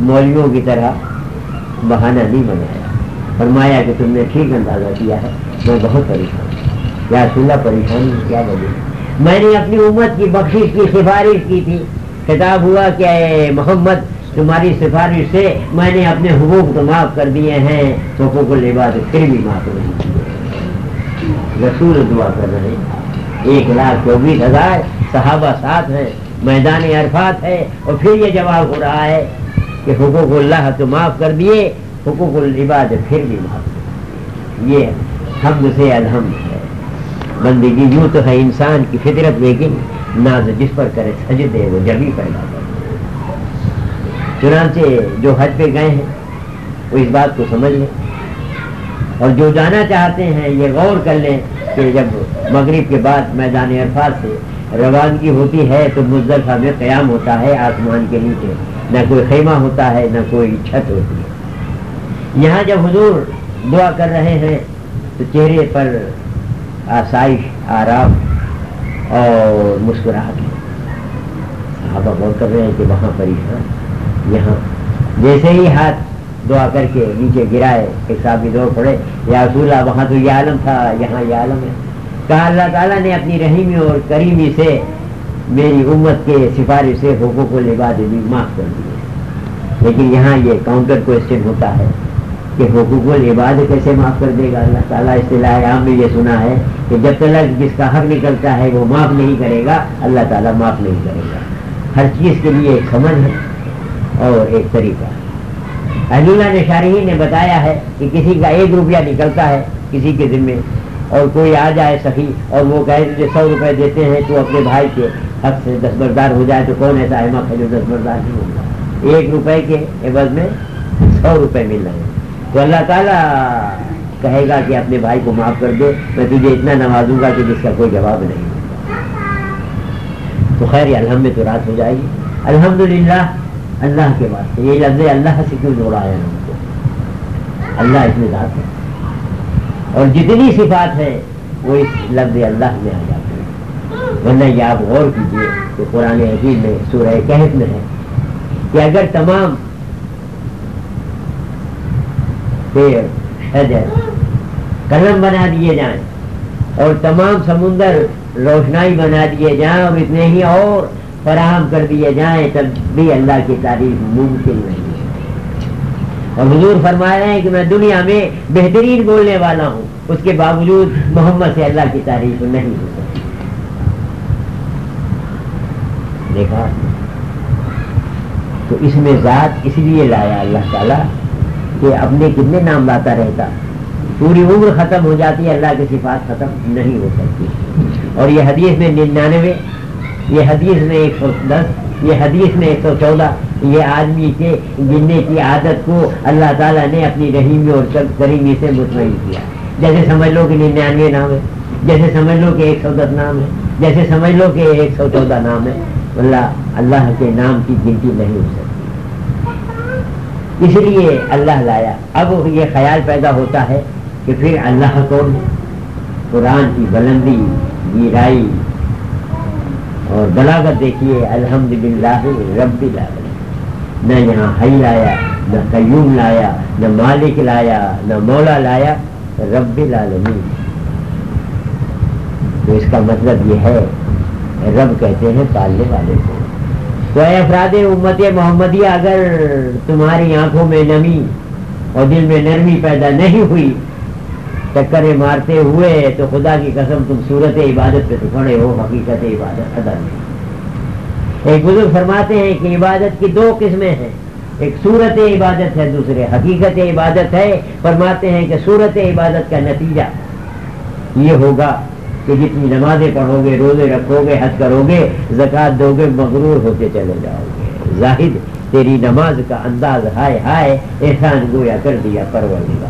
مولویوں کی طرح بہانہ نہیں بنایا فرمایا کہ تم نے ٹھیک اندازہ کیا ہے، میں بہت پریشان ہوں۔ یا اللہ، پریشانی کیا وجہ میں نے اپنی امت کی بخشش کی سفارش کی تھی۔ خطاب ہوا کہ اے محمد، تمہاری سفارش سے میں نے اپنے حقوق تو معاف کر دیے ہیں حقوق العباد پھر بھی معاف نہیں کیے رسول دعا کر رہے ایک لاکھ چوبیس ہزار صحابہ ساتھ ہیں، میدان عرفات ہے، اور پھر یہ جواب ہو رہا ہے کہ حقوق اللہ تو معاف کر دیے، حقوق العباد پھر بھی معاف یہ حمد سے الحمد ہے۔ بندگی یوں تو ہے انسان کی فطرت لیکن ناز جس پر کرے سجدے وہ جبھی پیدا کر چنانچہ جو حج پہ گئے ہیں، وہ اس بات کو سمجھ لیں۔ اور جو جانا چاہتے ہیں، یہ غور کر لیں کہ جب مغرب کے بعد میدان عرفات سے روانگی ہوتی ہے تو مزدلفہ میں قیام ہوتا ہے آسمان کے نیچے۔ نہ کوئی خیمہ ہوتا ہے، نہ کوئی چھت ہوتی ہے۔ یہاں جب حضور دعا کر رہے ہیں، تو چہرے پر آسائش آرام اور مسکراہٹ۔ صحابہ غور کر رہے ہیں کہ وہاں پریشان یہاں۔ جیسے ہی ہاتھ دعا کر کے نیچے گرائے، ایک صاحب بھی دوڑ پڑے، یا رسول اللہ، وہاں تو یہ عالم تھا، یہاں یہ عالم ہے۔ کہا اللہ تعالیٰ نے اپنی رحیمی اور کریمی سے میری امت کے سفارش سے حقوق و لباد بھی معاف کر دیے۔ لیکن یہاں یہ کاؤنٹر کوشچن ہوتا ہے۔ کہ حقوق العباد کیسے معاف کر دے گا؟ اللہ تعالیٰ اصطلاح عام میں یہ سنا ہے کہ جب تک جس کا حق نکلتا ہے وہ معاف نہیں کرے گا، اللہ تعالیٰ معاف نہیں کرے گا۔ ہر چیز کے لیے ایک سمجھ ہے اور ایک طریقہ۔ اللہ نے شارحی نے بتایا ہے کہ کسی کا ایک روپیہ نکلتا ہے کسی کے ذمے اور کوئی آ جائے سخی اور وہ کہے تجھے سو روپے دیتے ہیں تو اپنے بھائی کے حق سے دستبردار ہو جائے تو کون ایسا احمد ہے جو دستبردار نہیں ہوگا؟ ایک روپے کے عوض میں سو روپے مل رہے ہیں۔ تو اللہ تعالیٰ کہے گا کہ اپنے بھائی کو معاف کر دے، میں تجھے اتنا نوازوں گا کہ جس کا کوئی جواب نہیں۔ تو خیر، یہ الحمد میں تو رات ہو جائے گی۔ الحمد للہ اللہ کے واسطے۔ یہ لفظ اللہ سے کیوں جوڑا ہے ہم کو؟ اللہ اس میں ذات ہے۔ اور جتنی صفات ہے، وہ اس لفظ اللہ میں آ جاتی ہے ورنہ یہ آپ غور کیجیے کہ قرآن حکیم میں، سورہ کہت میں ہے کہ اگر تمام پیڑ شجر قلم بنا دیے جائیں۔ اور تمام سمندر روشنائی بنا دیے جائیں اور اتنے ہی اور فراہم کر دیے جائیں تب بھی اللہ کی تعریف ممکن نہیں اور حضور فرما رہے ہیں کہ میں دنیا میں بہترین بولنے والا ہوں۔ اس کے باوجود محمد سے اللہ کی تعریف نہیں ہو سکتی۔ دیکھا، تو اس میں ذات اس لیے لایا اللہ تعالیٰ کہ اپنے کتنے نام لاتا رہتا۔ پوری عمر ختم ہو جاتی ہے، اللہ کی صفات ختم نہیں ہو سکتی۔ اور یہ حدیث میں ننانوے، یہ حدیث میں ایک سو دس، یہ حدیث میں ایک سو چودہ۔ یہ آدمی کے گننے کی عادت کو اللہ تعالیٰ نے اپنی رحیمی اور کریمی سے مطمئن کیا۔ جیسے سمجھ لو کہ ننانوے نام ہے، جیسے سمجھ لو کہ ایک سو دس نام ہے، جیسے سمجھ لو کہ ایک سو چودہ نام ہے۔ اللہ اللہ کے نام کی گنتی نہیں ہو سکتی۔ اس لیے اللہ لایا۔ اب یہ خیال پیدا ہوتا ہے کہ پھر اللہ کون قرآن کی بلندی، گیرائی۔ اور بلاغت دیکھیے الحمد للہ رب العالمین۔ نہ یہاں حی لایا، نہ قیوم لایا، نہ مالک لایا، نہ مولا لایا، رب العالمین۔ تو اس کا مطلب یہ ہے، رب کہتے ہیں، پالنے والے کو۔ افراد امت محمدیہ اگر تمہاری آنکھوں میں نمی اور دل میں نرمی پیدا نہیں ہوئی چکرے مارتے ہوئے تو خدا کی قسم تم صورت عبادت پہ تو کھڑے ہو، حقیقت عبادت ادا نہیں۔ ایک بزرگ فرماتے ہیں کہ عبادت کی دو قسمیں ہیں۔ ایک صورت عبادت ہے، دوسرے حقیقت عبادت ہے۔ فرماتے ہیں کہ صورت عبادت کا نتیجہ یہ ہوگا کہ جتنی نمازیں پڑھو گے، روزے رکھو گے، حج کرو گے، زکات دو گے، مغرور ہوتے چلے جاؤ گے۔ ظاہر تیری نماز کا انداز ہائے ہائے، احسان گویا کر دیا پرور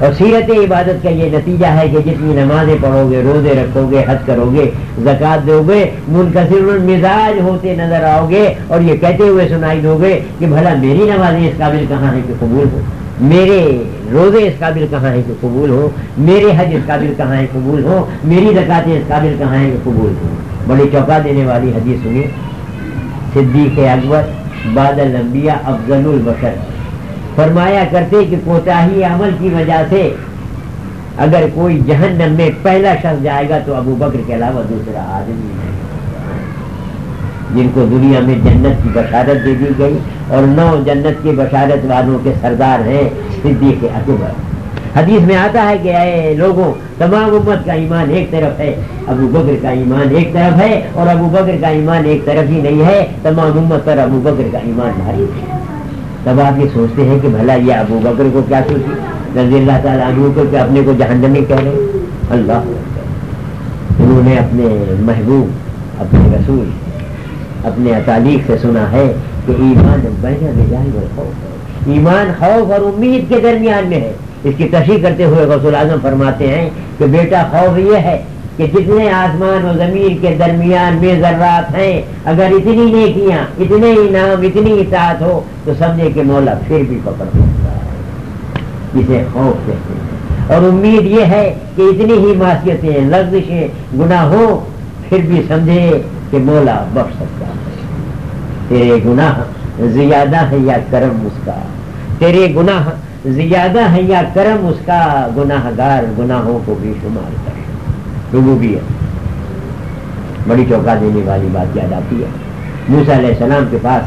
اور سیرت عبادت کا یہ نتیجہ ہے کہ جتنی نمازیں پڑھو گے، روزے رکھو گے، حج کرو گے، زکات دو گے منقصر المزاج ہوتے نظر آؤ گے۔ اور یہ کہتے ہوئے سنائی دو گے کہ بھلا میری نمازیں اس قابل کہاں ہے کہ قبول ہو؟ میرے روزے اس قابل کہاں ہے کہ قبول ہو؟ میرے حج اس قابل کہاں ہے قبول ہو؟ میری زکاتیں اس قابل کہاں ہے کہ قبول ہو؟ بڑی چوکا دینے والی حدیث سنیے۔ صدیق اکبر، بادل انبیاء، افضل البشر۔ فرمایا کرتے کہ کوتاہی عمل کی وجہ سے اگر کوئی جہنم میں پہلا شخص جائے گا تو ابو بکر کے علاوہ دوسرا آدمی ہے جن کو دنیا میں جنت کی بشارت دے دی گئی اور نو جنت کی بشارت والوں کے سردار ہیں صدیق اکبر۔ حدیث میں آتا ہے کہ اے لوگوں، تمام امت کا ایمان ایک طرف ہے، ابو بکر کا ایمان ایک طرف ہے اور ابو بکر کا ایمان ایک طرف ہی نہیں ہے، تمام امت پر ابو بکر کا ایمان بھاری ہے۔ تب آپ یہ سوچتے ہیں کہ بھلا یہ ابو بکر کو کیا سوچی؟ رضی اللہ تعالیٰ عنہ کو کہ اپنے کو جہنمی کہہ رہے اللہ انہوں نے اپنے محبوب، اپنے رسول اپنے تعلیق سے سنا ہے کہ ایمان خوف ایمان خوف اور امید کے درمیان میں ہے۔ اس کی تشریح کرتے ہوئے غسل اعظم فرماتے ہیں کہ بیٹا، خوف یہ ہے کہ جتنے آسمان و زمین کے درمیان میں ذرات ہیں، اگر اتنی نیکیاں، اتنے انعام، اتنی اطاعت ہو، تو سمجھے کہ مولا پھر بھی پکڑ سکتا ہے۔ اسے خوف کہتے ہیں۔ اور امید یہ ہے کہ اتنی ہی معاشیتیں لفظیں گناہ ہو پھر بھی سمجھے کہ مولا بخش سکتا ہے۔ تیرے گناہ زیادہ ہے یا کرم اس کا؟ تیرے گناہ زیادہ ہے یا کرم اس کا؟ گناہ گار گناہوں کو بھی شمار کر۔ ربوبیت۔ بڑی چوکا دینے والی بات یاد آتی ہے۔ موسا علیہ السلام کے پاس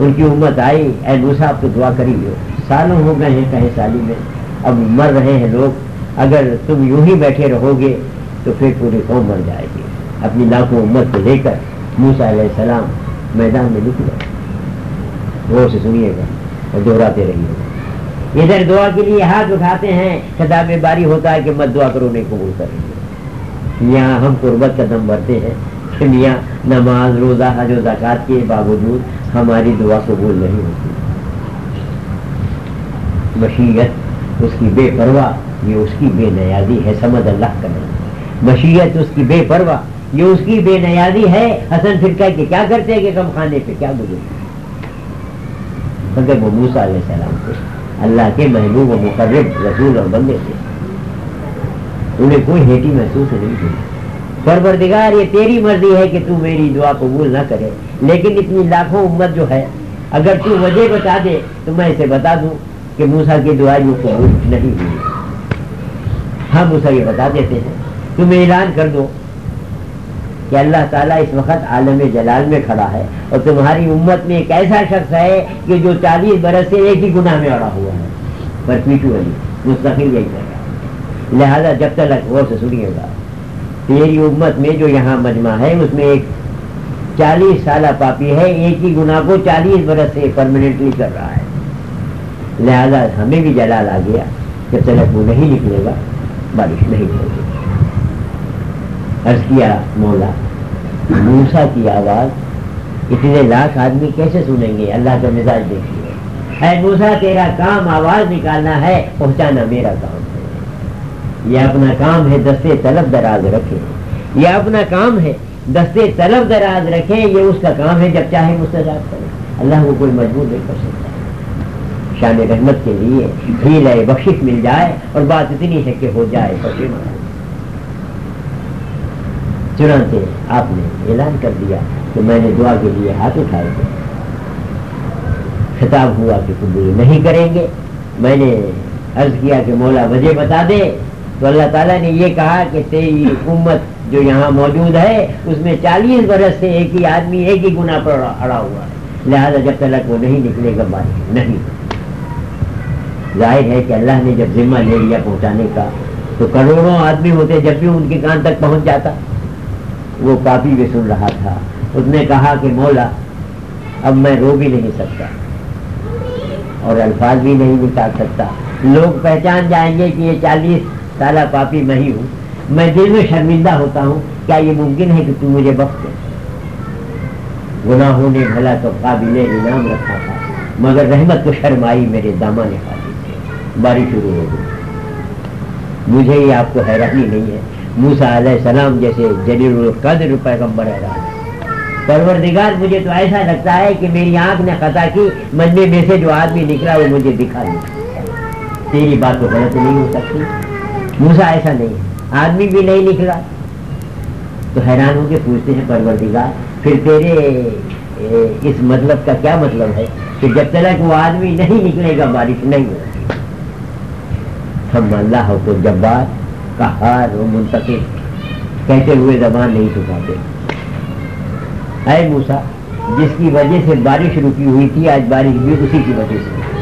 ان کی امت آئی، اے موسا آپ تو دعا کری ہو سالوں ہو گئے ہیں کہیں سالی میں۔ اب مر رہے ہیں لوگ۔ اگر تم یوں ہی بیٹھے رہو گے تو پھر پوری قوم مر جائے گی۔ اپنی لاکھوں امت کو لے کر موسا علیہ السلام میدان میں نکلے غور سے سنیے گا اور دوہراتے رہیے گا۔ ادھر دعا کے لیے ہاتھ اٹھاتے ہیں خطاب باری ہوتا ہے کہ مت دعا کرو نہیں قبول کریں گے۔ یہاں ہم قربت قدم بھرتے ہیں کہ میاں نماز، روزہ، حج و زکات کے باوجود ہماری دعا قبول نہیں ہوتی۔ مشیت اس کی بے پرواہ، یہ اس کی بے نیازی ہے سمجھ اللہ کرنا مشیت اس کی بے پرواہ یہ اس کی بے نیازی ہے، حسن فرقہ کہ کیا کرتے ہیں کہ کم کھانے پہ؟ کیا گزرتے مگر وہ موسا علیہ السلام تھے اللہ کے محبوب و مقرب رسول اور بندے تھے۔ انہیں کوئی ہیٹی محسوس نہیں کی پروردگار، یہ تیری مرضی ہے کہ تو میری دعا قبول نہ کرے، لیکن اتنی لاکھوں امت جو ہے، اگر تو وجہ بتا دے تو میں اسے بتا دوں کہ موسا کی دعا جو قبول نہیں ہوئی۔ ہاں، ہم موسا یہ بتا دیتے ہیں، تم اعلان کر دو کہ اللہ تعالیٰ اس وقت عالم جلال میں کھڑا ہے اور تمہاری امت میں ایک ایسا شخص ہے کہ جو چالیس برس سے ایک ہی گناہ میں اڑا ہوا ہے۔ پر پیٹو علی، مستقل یہی ہے۔ لہذا جب تک غور سے سنیے گا۔ تیری امت میں جو یہاں مجمع ہے، اس میں ایک چالیس سالہ پاپی ہے، ایک ہی گناہ کو چالیس برس سے پرماننٹلی کر رہا ہے۔ لہذا ہمیں بھی جلال آ گیا جب تک وہ نہیں نکلے گا، بارش نہیں ہوگی۔ عرض کیا مولا موسا کی آواز، اتنے لاکھ آدمی کیسے سنیں گے؟ اللہ کا مزاج دیکھیے۔ اے موسا تیرا کام آواز نکالنا ہے، پہنچانا میرا کام ہے۔ یہ اپنا کام ہے دستے طلب دراز رکھے۔ یہ اپنا کام ہے دستے طلب دراز رکھے، یہ اس کا کام ہے جب چاہے مستجاب کرے۔ اللہ کو کوئی مجبور نہیں کر سکتا۔ شان رحمت کے لیے ہیل ہے بخش مل جائے اور بات اتنی ہے کہ ہو جائے۔ چنانچہ آپ نے اعلان کر دیا کہ میں نے دعا کے لیے ہاتھ اٹھائے تھے۔ خطاب ہوا کہ قبول نہیں کریں گے۔ میں نے عرض کیا کہ مولا وجہ بتا دے۔ تو اللہ تعالیٰ نے یہ کہا کہ تیری امت جو یہاں موجود ہے، اس میں چالیس برس سے ایک ہی آدمی، ایک ہی گنا پر اڑا ہوا ہے۔ لہذا جب تک وہ نہیں نکلے گا بارش نہیں۔ ظاہر ہے کہ اللہ نے جب ذمہ لے لیا پہنچانے کا، تو کروڑوں آدمی ہوتے جب بھی ان کے کان تک پہنچ جاتا۔ وہ کافی بھی سن رہا تھا۔ اس نے کہا کہ مولا، اب میں رو بھی نہیں سکتا اور الفاظ بھی نہیں نکال سکتا۔ لوگ پہچان جائیں گے کہ یہ چالیس سالہ پاپی میں ہی ہوں۔ میں دل میں شرمندہ ہوتا ہوں، کیا یہ ممکن ہے کہ تم مجھے بخش گناہوں نے بھلا تو قابل انعام رکھا تھا، مگر رحمت کو شرمائی میرے داما نے کھا دی بارش شروع ہو گئی۔ مجھے یہ آپ کو حیرانی نہیں ہے موسا علیہ السلام جیسے جلیل القدر پیغمبر حیران پروردگار مجھے تو ایسا لگتا ہے کہ میری آنکھ نے خطا کی مجمے میں سے جو آدمی نکلا وہ مجھے دکھا دیا تیری بات تو غلط نہیں ہو سکتی۔ موسا ایسا نہیں آدمی بھی نہیں نکلا۔ تو حیران ہو کے پوچھتے ہیں پروردگار، پھر تیرے اس مطلب کا کیا مطلب ہے کہ جب تک وہ آدمی نہیں نکلے گا، بارش نہیں ہوگی ہم اللہ کو جب بات کا و منتقل؟ کہتے ہوئے زبان نہیں چکاتے اے موسا جس کی وجہ سے بارش رکی ہوئی تھی، آج بارش بھی اسی کی وجہ سے۔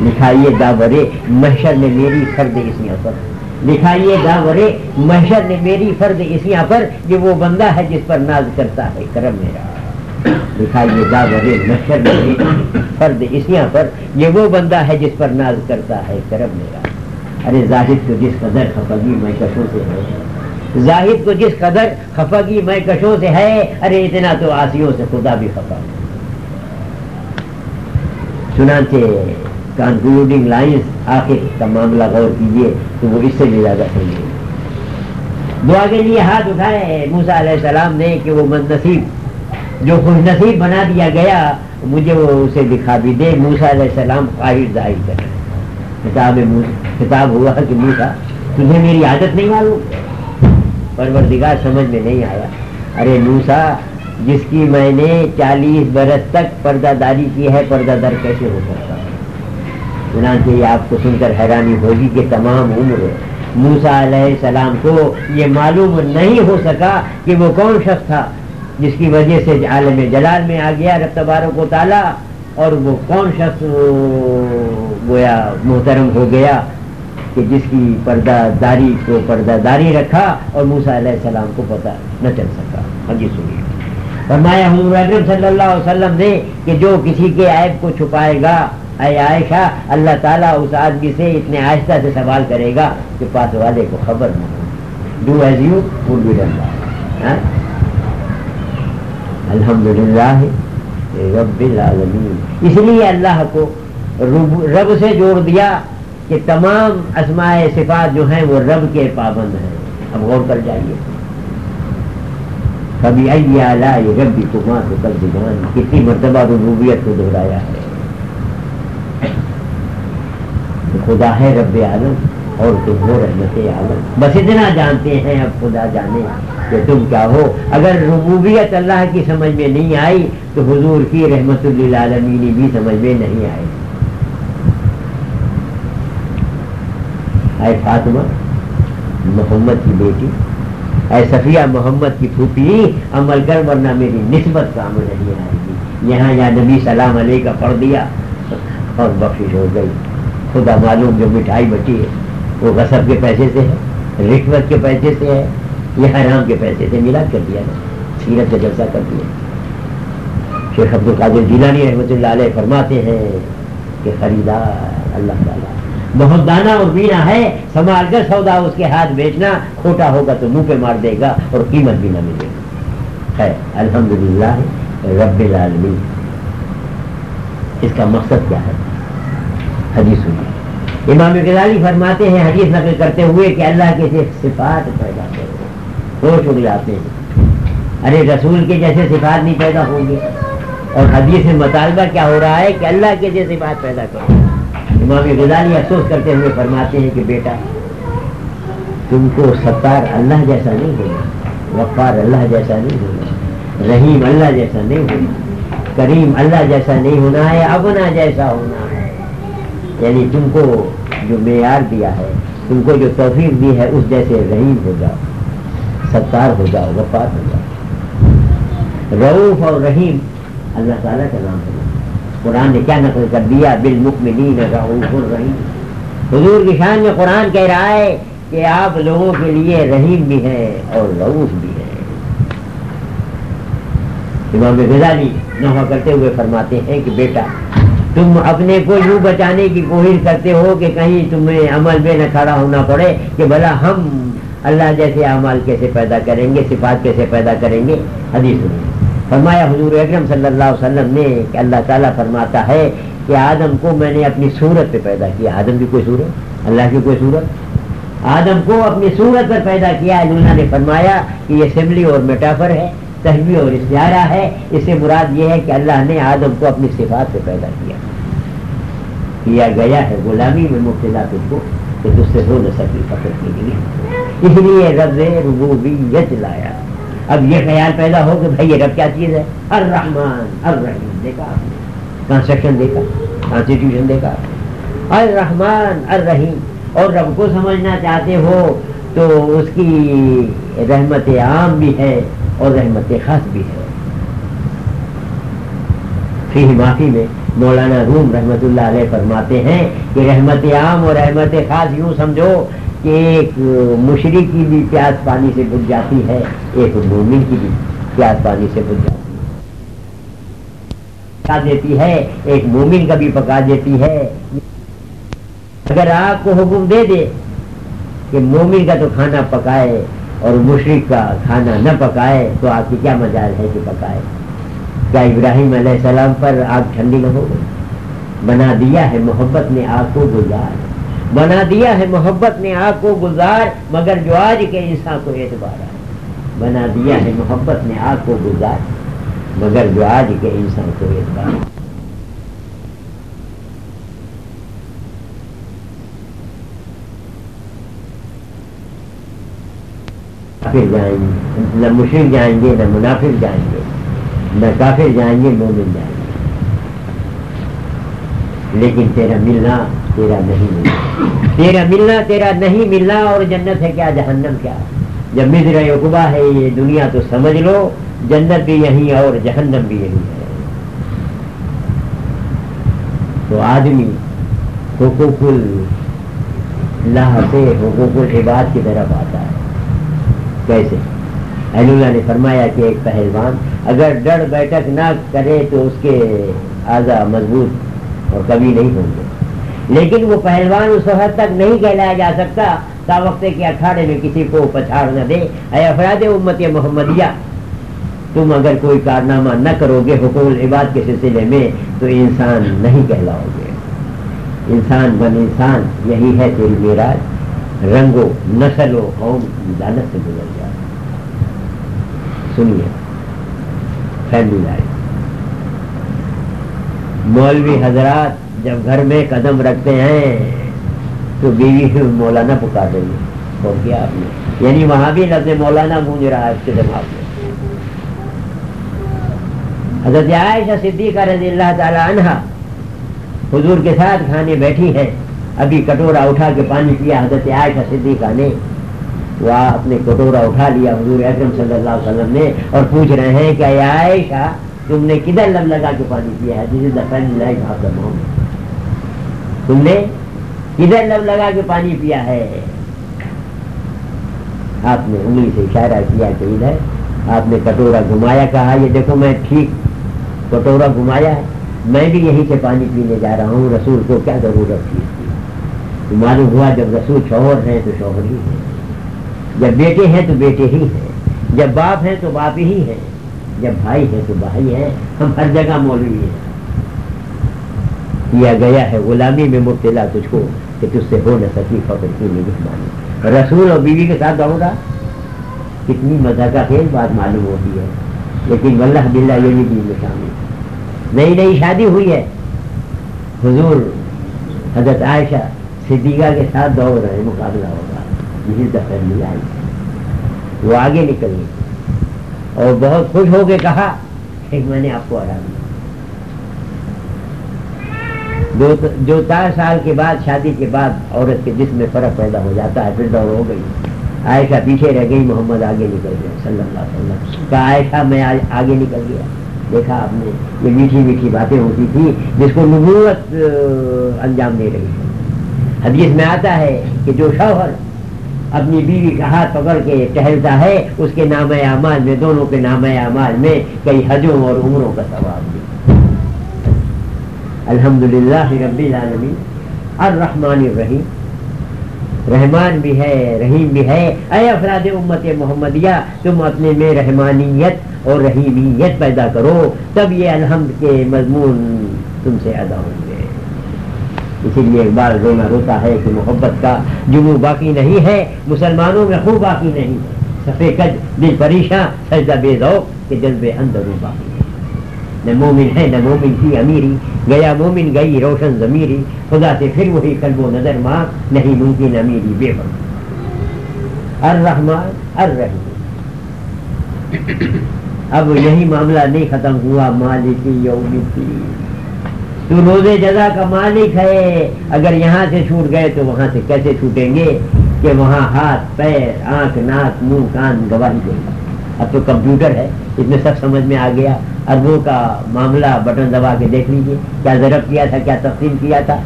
لکھائیے داورے محشر نے میری فرد اسیاں پر۔ لکھائیے داورے محشر نے میری فرد اسیاں پر یہ وہ بندہ ہے جس پر ناز کرتا ہے، کرم میرا۔ لکھائیے داورے محشر نے میری فرد اسیاں پر یہ وہ بندہ ہے جس پر ناز کرتا ہے، کرم میرا۔ ارے زاہد کو جس قدر خفگی میں کشوں سے ہے۔ زاہد کو جس قدر خفگی میں کشوں سے ہے، ارے اتنا تو آسیوں سے خدا بھی خفا۔ چنانچہ کنکلوڈنگ لائنس آخر کا معاملہ غور کیجیے تو وہ اس سے بھی زیادہ سمجھے دعا کے لیے ہاتھ اٹھائے موسا علیہ السلام نے کہ وہ من نصیب، جو خوش نصیب بنا دیا گیا، مجھے وہ اسے دکھا بھی دے۔ موسا علیہ السلام خواہش ظاہر کر کتاب کتاب ہوا کہ موسا تجھے میری عادت نہیں معلوم؟ پروردگار سمجھ میں نہیں آیا۔ ارے موسا جس کی میں نے چالیس برس تک پردہ داری کی ہے، پردہ در کیسے ہو سکتا چنانچہ یہ آپ کو سن کر حیرانی ہوگی کہ تمام عمر موسا علیہ السلام کو یہ معلوم نہیں ہو سکا کہ وہ کون شخص تھا، جس کی وجہ سے عالم جلال میں آ گیا، رب کو تالا اور وہ کون شخص گویا محترم ہو گیا کہ جس کی پردہ داری کو پردہ داری رکھا اور موسا علیہ السلام کو پتہ نہ چل سکا۔ ہاں جی سنیے۔ فرمایا، حضور صلی اللہ علیہ وسلم نے کہ جو کسی کے عیب کو چھپائے گا، اے عائشہ، اللہ تعالیٰ اس آدمی سے اتنے آہستہ سے سوال کرے گا کہ پاس والے کو خبر نہ ہو۔ ڈو ایز یو فل بھی رہتا الحمد للہ رب العالمین۔ اس لیے اللہ کو رب سے جوڑ دیا کہ تمام اسماء صفات جو ہیں وہ رب کے پابند ہیں۔ اب غور کر جائیے۔ کبھی آئی ربی کمار کو کل زبان کتنی مرتبہ ربوبیت کو دہرایا ہے۔ خدا ہے رب عالم اور تم ہو رحمت عالم۔ بس اتنا جانتے ہیں، اب خدا جانے۔ کہ تم کیا ہو؟ اگر ربوبیت اللہ کی سمجھ میں نہیں آئی، تو حضور کی رحمت اللہ بھی سمجھ میں نہیں آئی اے فاطمہ، محمد کی بیٹی، اے صفیہ محمد کی پھوپھی، عمل کر ورنہ میری نسبت کام نہیں آئے گی۔ یہاں یا نبی سلام علیہ کا پڑھ دیا اور بخش ہو گئی۔ خدا معلوم جو مٹھائی بچی ہے، وہ غصب کے پیسے سے ہے، رشوت کے پیسے سے ہے یہ حرام کے پیسے سے ملا کر دیا نا سیرت کا جلسہ کر دیا۔ شیخ عبد القادر جیلانی رحمۃ اللہ علیہ فرماتے ہیں کہ خریدار، اللہ تعالیٰ، بہت دانا اور بینا ہے، سنبھال کر سودا اس کے ہاتھ بیچنا، کھوٹا ہوگا تو منہ پہ مار دے گا اور قیمت بھی نہ ملے گا ہے الحمد للہ رب العالمین۔ اس کا مقصد کیا ہے؟ حدیث ہوئی امام غزالی فرماتے ہیں، حدیث نقل کرتے ہوئے کہ اللہ کے صفات پیدا کرو۔ ہوش اڑ جاتے ہیں ارے رسول کے جیسے صفات نہیں پیدا ہوں گے۔ اور حدیث میں مطالبہ کیا ہو رہا ہے کہ اللہ کے جیسے بات پیدا کرو امام غزالی افسوس کرتے ہوئے فرماتے ہیں کہ بیٹا، تم کو ستار اللہ جیسا نہیں ہوگا وقار اللہ جیسا نہیں ہوگا رحیم اللہ جیسا نہیں ہوگا کریم اللہ جیسا نہیں ہونا ہے، ابنا جیسا ہونا ہے۔ یعنی تم کو جو معیار دیا ہے، تم کو جو توفیق دی ہے، اس جیسے رحیم ہو جاؤ۔ ستار ہو جاؤ، وفات ہو جاؤ۔ روف اور رحیم، اللہ تعالیٰ کا نام ہے قرآن نے کیا نقل کر دیا؟ بالمکملین رعوف الرحیم۔ حضور کی شان میں قرآن کہہ رہا ہے کہ آپ لوگوں کے لیے رحیم بھی ہے اور رعوف بھی ہے امام غزالی نفع کرتے ہوئے فرماتے ہیں کہ بیٹا، تم اپنے کو یوں بچانے کی کوشش کرتے ہو کہ کہیں تمہیں عمل میں نہ کھڑا ہونا پڑے کہ بھلا ہم اللہ جیسے اعمال کیسے پیدا کریں گے، صفات کیسے پیدا کریں گے؟ حدیث فرمایا حضور اکرم صلی اللہ علیہ وسلم نے کہ اللہ تعالیٰ فرماتا ہے کہ آدم کو میں نے اپنی صورت پہ پیدا کیا۔ آدم کی کوئی صورت؟ اللہ کی کوئی صورت؟ آدم کو اپنی صورت پر پیدا کیا۔ اللہ نے فرمایا کہ یہ سملی اور میٹافر ہے تحوی اور اشتہارہ ہے۔ اس سے مراد یہ ہے کہ اللہ نے آدم کو اپنی صفات سے پیدا کیا۔ کیا گیا ہے غلامی میں مبتلا تجھ کو کہ تجھ سے ہو نہ سکی فخر کے لیے؟ اس لیے رب ربوبیت لایا۔ اب یہ خیال پیدا ہو کہ بھائی یہ رب کیا چیز ہے؟ الرحمن، الرحیم، دیکھا آپ کنسٹرکشن دیکھا کانسٹیٹیوشن دیکھا الرحمن، الرحیم۔ اور رب کو سمجھنا چاہتے ہو تو اس کی رحمت عام بھی ہے اور رحمت خاص بھی ہے۔ فی معافی میں مولانا روم رحمت اللہ علیہ فرماتے ہیں کہ رحمت عام اور رحمت خاص یوں سمجھو کہ ایک مشرق کی بھی پیاس پانی سے بج جاتی ہے، ایک مومن کی بھی پیاس پانی سے بج جاتی ہے۔ پکا دیتی ہے، ایک مومن کا بھی پکا دیتی ہے۔ اگر آپ کو حکم دے دے کہ مومن کا تو کھانا پکائے اور مشرق کا کھانا نہ پکائے، تو آپ کی کیا مجال ہے کہ پکائے؟ کیا ابراہیم علیہ السلام پر آگ ٹھنڈی نہ ہو؟ گئی بنا دیا ہے محبت نے آگ کو گزار بنا دیا ہے محبت نے آگ کو گزار، مگر جو آج کے انسان کو اعتبار ہے۔ بنا دیا ہے محبت نے آگ کو گزار، مگر جو آج کے انسان کو اعتبار کافر جائیں گے، نہ مشرق جائیں گے، نہ منافق جائیں گے، نہ کافر جائیں گے، مومن جائیں گے۔ لیکن تیرا ملنا، تیرا نہیں ملنا۔ تیرا ملنا، تیرا نہیں ملنا اور جنت ہے کیا؟ جہنم کیا؟ جب مضر اقبا ہے، یہ دنیا تو سمجھ لو، جنت بھی یہی اور جہنم بھی یہی ہے۔ تو آدمی حقوق اللہ سے حقوق العباد کی طرف آتا ہے۔ کیسے؟ اللہ نے فرمایا کہ ایک پہلوان اگر ڈر بیٹھک نہ کرے تو اس کے اعضا مضبوط اور کبھی نہیں ہوں گے لیکن وہ پہلوان اس وقت تک نہیں کہلایا جا سکتا۔ تا وقت کے اکھاڑے میں کسی کو پچھاڑ نہ دے۔ اے افراد امت محمدیہ، تم اگر کوئی کارنامہ نہ کرو گے حقوق عباد کے سلسلے میں، تو انسان نہیں کہلاؤ گے۔ انسان بن انسان، یہی ہے تیری میراج۔ رنگ و نسل و قوم کی دانت سے گزر جائے سنیے فیملی لائف مولوی حضرات جب گھر میں قدم رکھتے ہیں تو بیوی مولانا پکار رہی ہے اور کیا آپ نے؟ یعنی وہاں بھی لفظ مولانا گونج رہا ہے اس کے دماغ میں۔ حضرت عائشہ صدیقہ رضی اللہ تعالی عنہ حضور کے ساتھ کھانے بیٹھی ہیں۔ ابھی کٹورا اٹھا کے پانی پیا۔ حضرت عائشہ صدیقہ نے وہ اپنے کٹورا اٹھا لیا۔ حضور اکرم صلی اللہ علیہ وسلم نے اور پوچھ رہے ہیں کہ عائشہ تم نے کدھر لب لگا کے پانی پیا ہے؟ جس دا تم نے کدھر لب لگا کے پانی پیا ہے؟ آپ نے انگلی سے اشارہ کیا کہ ادھر آپ نے کٹورا گھمایا، کہا، یہ دیکھو، میں ٹھیک کٹورا گھمایا ہے۔ میں بھی یہیں سے پانی پینے جا رہا ہوں، رسول کو کیا ضرورت تھی تو معلوم ہوا، جب رسول شوہر ہیں تو شوہر ہی ہے جب بیٹے ہیں تو بیٹے ہی ہیں۔ جب باپ ہیں تو باپ ہی ہیں۔ جب بھائی ہیں تو بھائی ہیں ہم ہر جگہ مولوی ہیں۔ کیا گیا ہے غلامی میں مبتلا تجھ کو کہ تجھ سے ہو نہ سکی فخر کی مانی۔ رسول اور بیوی کے ساتھ دوڑا۔ کتنی مزہ کا خیل بات معلوم ہوتی ہے۔ لیکن واللہ بلّہ یہ بھی میں شامل نئی نئی شادی ہوئی ہے۔ حضور حضرت عائشہ صدیقہ کے ساتھ دوڑ رہے، مقابلہ ہوگا۔ یہی دفعہ ملا وہ آگے نکل گئی۔ اور بہت خوش ہو کے کہا ایک میں نے آپ کو آرام دیا۔ جو چار سال کے بعد، شادی کے بعد عورت کے جسم میں فرق پیدا ہو جاتا ہے، پھر دوڑ ہو گئی۔ عائشہ پیچھے رہ گئی، محمد آگے نکل گیا، صلی اللہ علیہ وسلم۔ کہا، عائشہ، میں آگے نکل گیا۔ دیکھا، آپ نے یہ میٹھی میٹھی باتیں ہوتی تھی جس کو نبوت انجام دے رہی ہے۔ حدیث میں آتا ہے کہ جو شوہر اپنی بیوی کا ہاتھ پکڑ کے ٹہلتا ہے، اس کے نام اعمال میں، دونوں کے نام اعمال میں کئی حجوں اور عمروں کا ثواب بھی۔ الحمد للہ رب العالمین۔ الرحمن الرحیم۔ رحمان بھی ہے، رحیم بھی ہے۔ اے افراد امت محمدیہ، تم اپنے میں رحمانیت اور رحیمیت پیدا کرو، تب یہ الحمد کے مضمون تم سے ادا ہوں گے۔ اسی لیے ایک بار رونا روتا ہے کہ محبت کا جموں باقی نہیں ہے، مسلمانوں میں خوب باقی نہیں سفید دل پریشان سجدہ بے ذوق کہ جذبے اندر باقی ہے نہ مومن ہے، نہ مومن کی امیری۔ گیا مومن، گئی روشن ضمیری۔ خدا سے پھر وہی قلب و نظر ماں، نہیں ممکن امیری بے بک الرحمن، الرحیم۔ اب یہی معاملہ نہیں ختم ہوا مالکی یوم الدین۔ تو روزے جزا کا مالک ہے۔ اگر یہاں سے چھوٹ گئے تو وہاں سے کیسے چھوٹیں گے؟ کہ وہاں ہاتھ، پیر، آنکھ، ناک، منہ، کان گواہی دے۔ گا اب تو کمپیوٹر ہے، اس میں سب سمجھ میں آ گیا۔ اربوں کا معاملہ بٹن دبا کے دیکھ لیجیے کیا ضرب کیا تھا، کیا تقسیم کیا تھا؟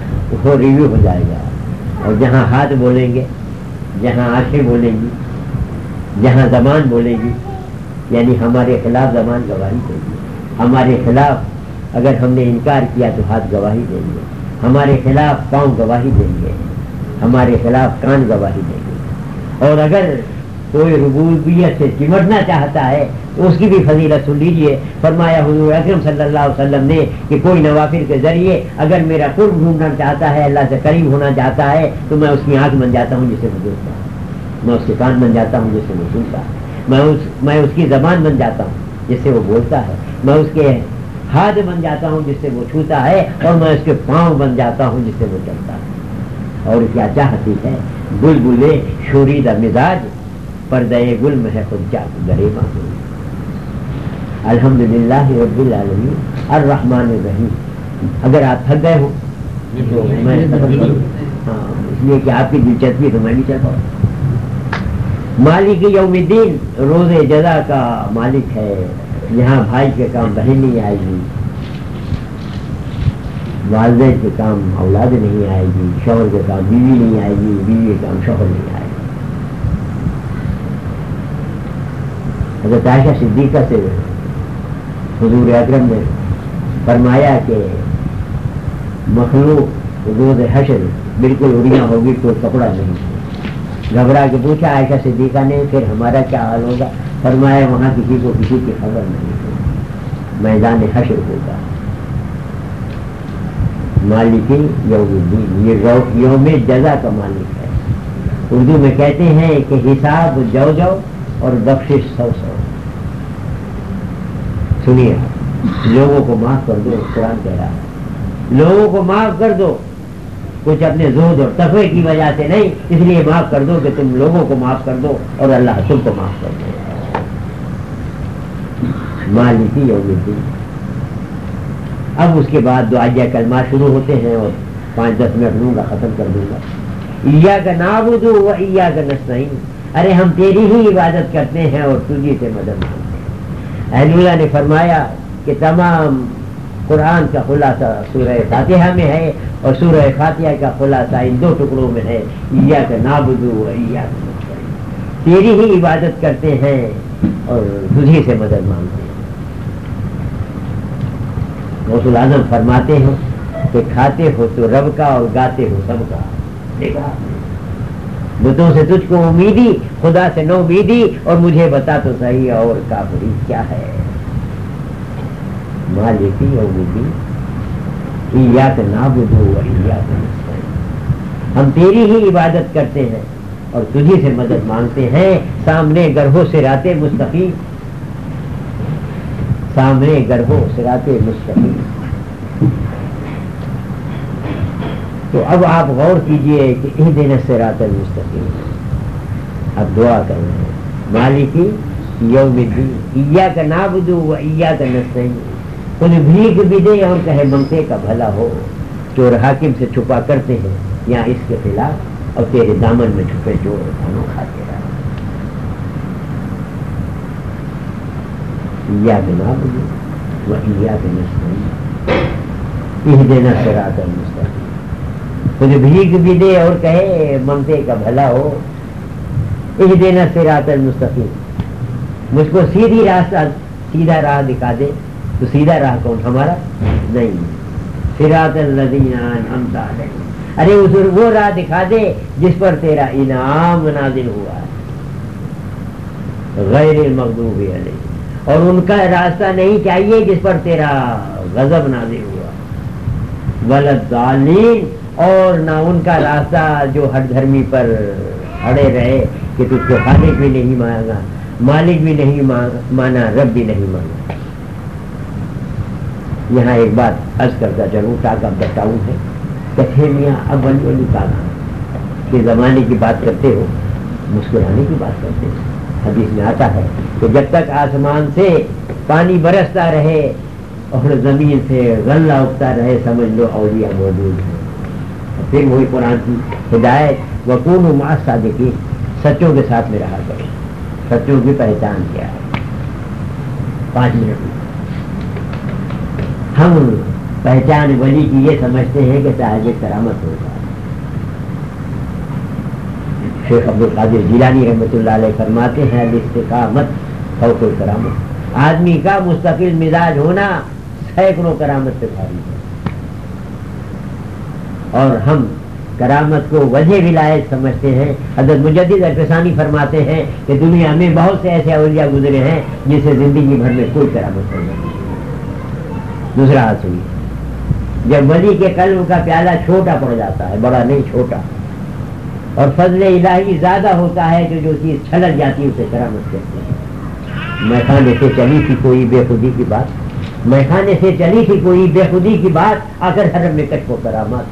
وہ ریویو ہو جائے گا۔ اور جہاں ہاتھ بولیں گے، جہاں آنکھیں بولیں گی، جہاں زبان بولے گی یعنی ہمارے خلاف زبان گواہی دے گی ہمارے خلاف اگر ہم نے انکار کیا تو ہاتھ گواہی دیں گے۔ ہمارے خلاف پاؤں گواہی دیں گے۔ ہمارے خلاف کان گواہی دیں گے۔ اور اگر کوئی ربوبیت سے چمٹنا چاہتا ہے تو اس کی بھی فضیلت سن لیجیے فرمایا حضور اکرم صلی اللہ علیہ وسلم نے کہ کوئی نوافر کے ذریعے اگر میرا قرب ڈھونڈنا چاہتا ہے، اللہ سے قریب ہونا چاہتا ہے، تو میں اس کی آنکھ بن جاتا ہوں جسے وہ دیکھتا ہوں۔ میں اس کے کان بن جاتا ہوں جسے وہ سنتا میں اس میں اس کی زبان بن جاتا ہوں جس سے وہ بولتا ہے۔ میں اس کے ہاتھ بن جاتا ہوں جس سے وہ چھوتا ہے اور میں اس کے پاؤں بن جاتا ہوں جس سے وہ چلتا ہے۔ اور کیا چاہتی ہے؟ بل بلے شوریدہ مزاج پردے گل میں ہے خود چاہ گرے الحمد للہ رب العالمین، الرحمن الرحیم۔ اگر آپ تھک گئے ہو تو میں ہاں اس لیے کہ آپ کی دلچسپی تو میں بھی چاہتا ہوں۔ مالک یوم الدین روز جزا کا مالک ہے۔ یہاں بھائی کے کام بہن نہیں آئے گی۔ والدین کے کام اولاد نہیں آئے گی، شوہر کے کام بیوی نہیں آئے گی، بیوی کے کام شوہر نہیں آئے گی۔ حضرت عائشہ صدیقہ سے حضور اکرم نے فرمایا کہ مخلوق حشر بالکل اڑیاں ہوگی تو کپڑا نہیں۔ گھبرا کے پوچھا، عائشہ صدیقہ نے، پھر ہمارا کیا حال ہوگا؟ فرمایا، وہاں کسی کو کسی کی خبر نہیں ہوگی۔ میدان حشر ہوگا مالکی یوم الدین، یہ یوم جزا کا مالک ہے۔ اردو میں کہتے ہیں کہ حساب جو جو اور بخشش سو سو۔ سنیے لوگوں کو معاف کر دو، قرآن کہہ رہا لوگوں کو معاف کر دو۔ کچھ اپنے زود اور تفے کی وجہ سے نہیں، اس لیے معاف کر دو کہ تم لوگوں کو معاف کر دو اور اللہ تم کو معاف کر دو مالکی یوم الدین۔ اب اس کے بعد دعائیہ کلمات شروع ہوتے ہیں اور پانچ دس منٹ لوں گا، ختم کر دوں گا۔ عیا کا نابود و عیا کا نسعین ارے ہم تیری ہی عبادت کرتے ہیں اور تجھی سے مدد مانگتے ہیں۔ اہل نے فرمایا کہ تمام قرآن کا خلاصہ سورہ فاتحہ میں ہے اور سورہ فاتحہ کا خلاصہ ان دو ٹکڑوں میں ہے عیا کا نابود و تیری ہی عبادت کرتے ہیں اور تجھی سے مدد مانگتے ہیں۔ غوث العظم فرماتے ہو کہ کھاتے ہو تو رب کا اور گاتے ہو سب کا۔ دیکھا بتوں سے تجھ کو امیدی، خدا سے نو امیدی اور مجھے بتا تو صحیح اور کافری کیا ہے؟ مالکی امیدی ایاک نابدو و ایاک نستعین۔ ہم تیری ہی عبادت کرتے ہیں اور تجھی سے مدد مانگتے ہیں۔ سامنے گرہوں سے مستقیم۔ سامنے گربوں سراتے مستقیم۔ تو اب آپ غور کیجیے کہ یہ دن سے المستقیم اب دعا کر رہے ہیں مالکی یوم الدین کا نابدو و ایا کا نستعین۔ خود بھیگ بھی دے اور کہے منگتے کا بھلا ہو۔ چور حاکم سے چھپا کرتے ہیں یا اس کے خلاف، اور تیرے دامن میں چھپے چور کھانوں کھاتے خود بھیگ بھی دے اور کہے ممتے کا بھلا ہو۔ ایک دینا سراط المستقیم مجھ کو سیدھی راستہ، سیدھا راہ دکھا دے۔ تو سیدھا راہ کون؟ ہمارا نہیں۔ سراط ارے اس وہ راہ دکھا دے جس پر تیرا انعام نازل ہوا ہے۔ غیر مغضوب علیہ اور ان کا راستہ نہیں چاہیے جس پر تیرا غضب نازل ہوا۔ غلط اور نہ ان کا راستہ جو ہر دھرمی پر اڑے رہے کہ تجھ کو خالق بھی نہیں مانگا مالک بھی نہیں مانا رب بھی نہیں مانا۔ یہاں ایک بات عرض کرتا چلوں تاکہ بتاؤں ہے کہتے میاں اب ولی ولی کہا کہ زمانے کی بات کرتے ہو، مسکرانے کی بات کرتے ہو۔ حدیث میں آتا ہے کہ جب تک آسمان سے پانی برستا رہے اور زمین سے غلہ اگتا رہے، سمجھ لو اولیاء موجود ہے پھر وہی قرآن کی ہدایت وقون و ماس صادقی سچوں کے ساتھ میں رہا کرے سچوں کی پہچان کیا ہے۔ پانچ منٹ۔ ہم پہچان ولی کی یہ سمجھتے ہیں کہ صاحب کرامت ہوگا شیخ عبد القادر جیلانی رحمۃ اللہ علیہ فرماتے ہیں استقامت اور کوئی کرامت آدمی کا مستقل مزاج ہونا سینکڑوں کرامت سے بھاری ہے۔ اور ہم کرامت کو وجہ ولایت سمجھتے ہیں۔ حضرت مجدد ارفسانی فرماتے ہیں کہ دنیا میں بہت سے ایسے اولیاء گزرے ہیں جن سے زندگی بھر میں کوئی کرامت نہیں۔ دوسرا ہاتھ ہوئی جب ولی کے قلب کا پیالہ چھوٹا پڑ جاتا ہے، بڑا نہیں، چھوٹا۔ اور فضل الہی زیادہ ہوتا ہے کہ جو چیز چھلک جاتی ہے، اسے کرامت کہتے ہیں۔ میں کھانے سے چلی تھی کوئی بے خودی کی بات۔ میں کھانے سے چلی تھی کوئی بے خودی کی بات آ کر حرم میں کٹ کو کرامات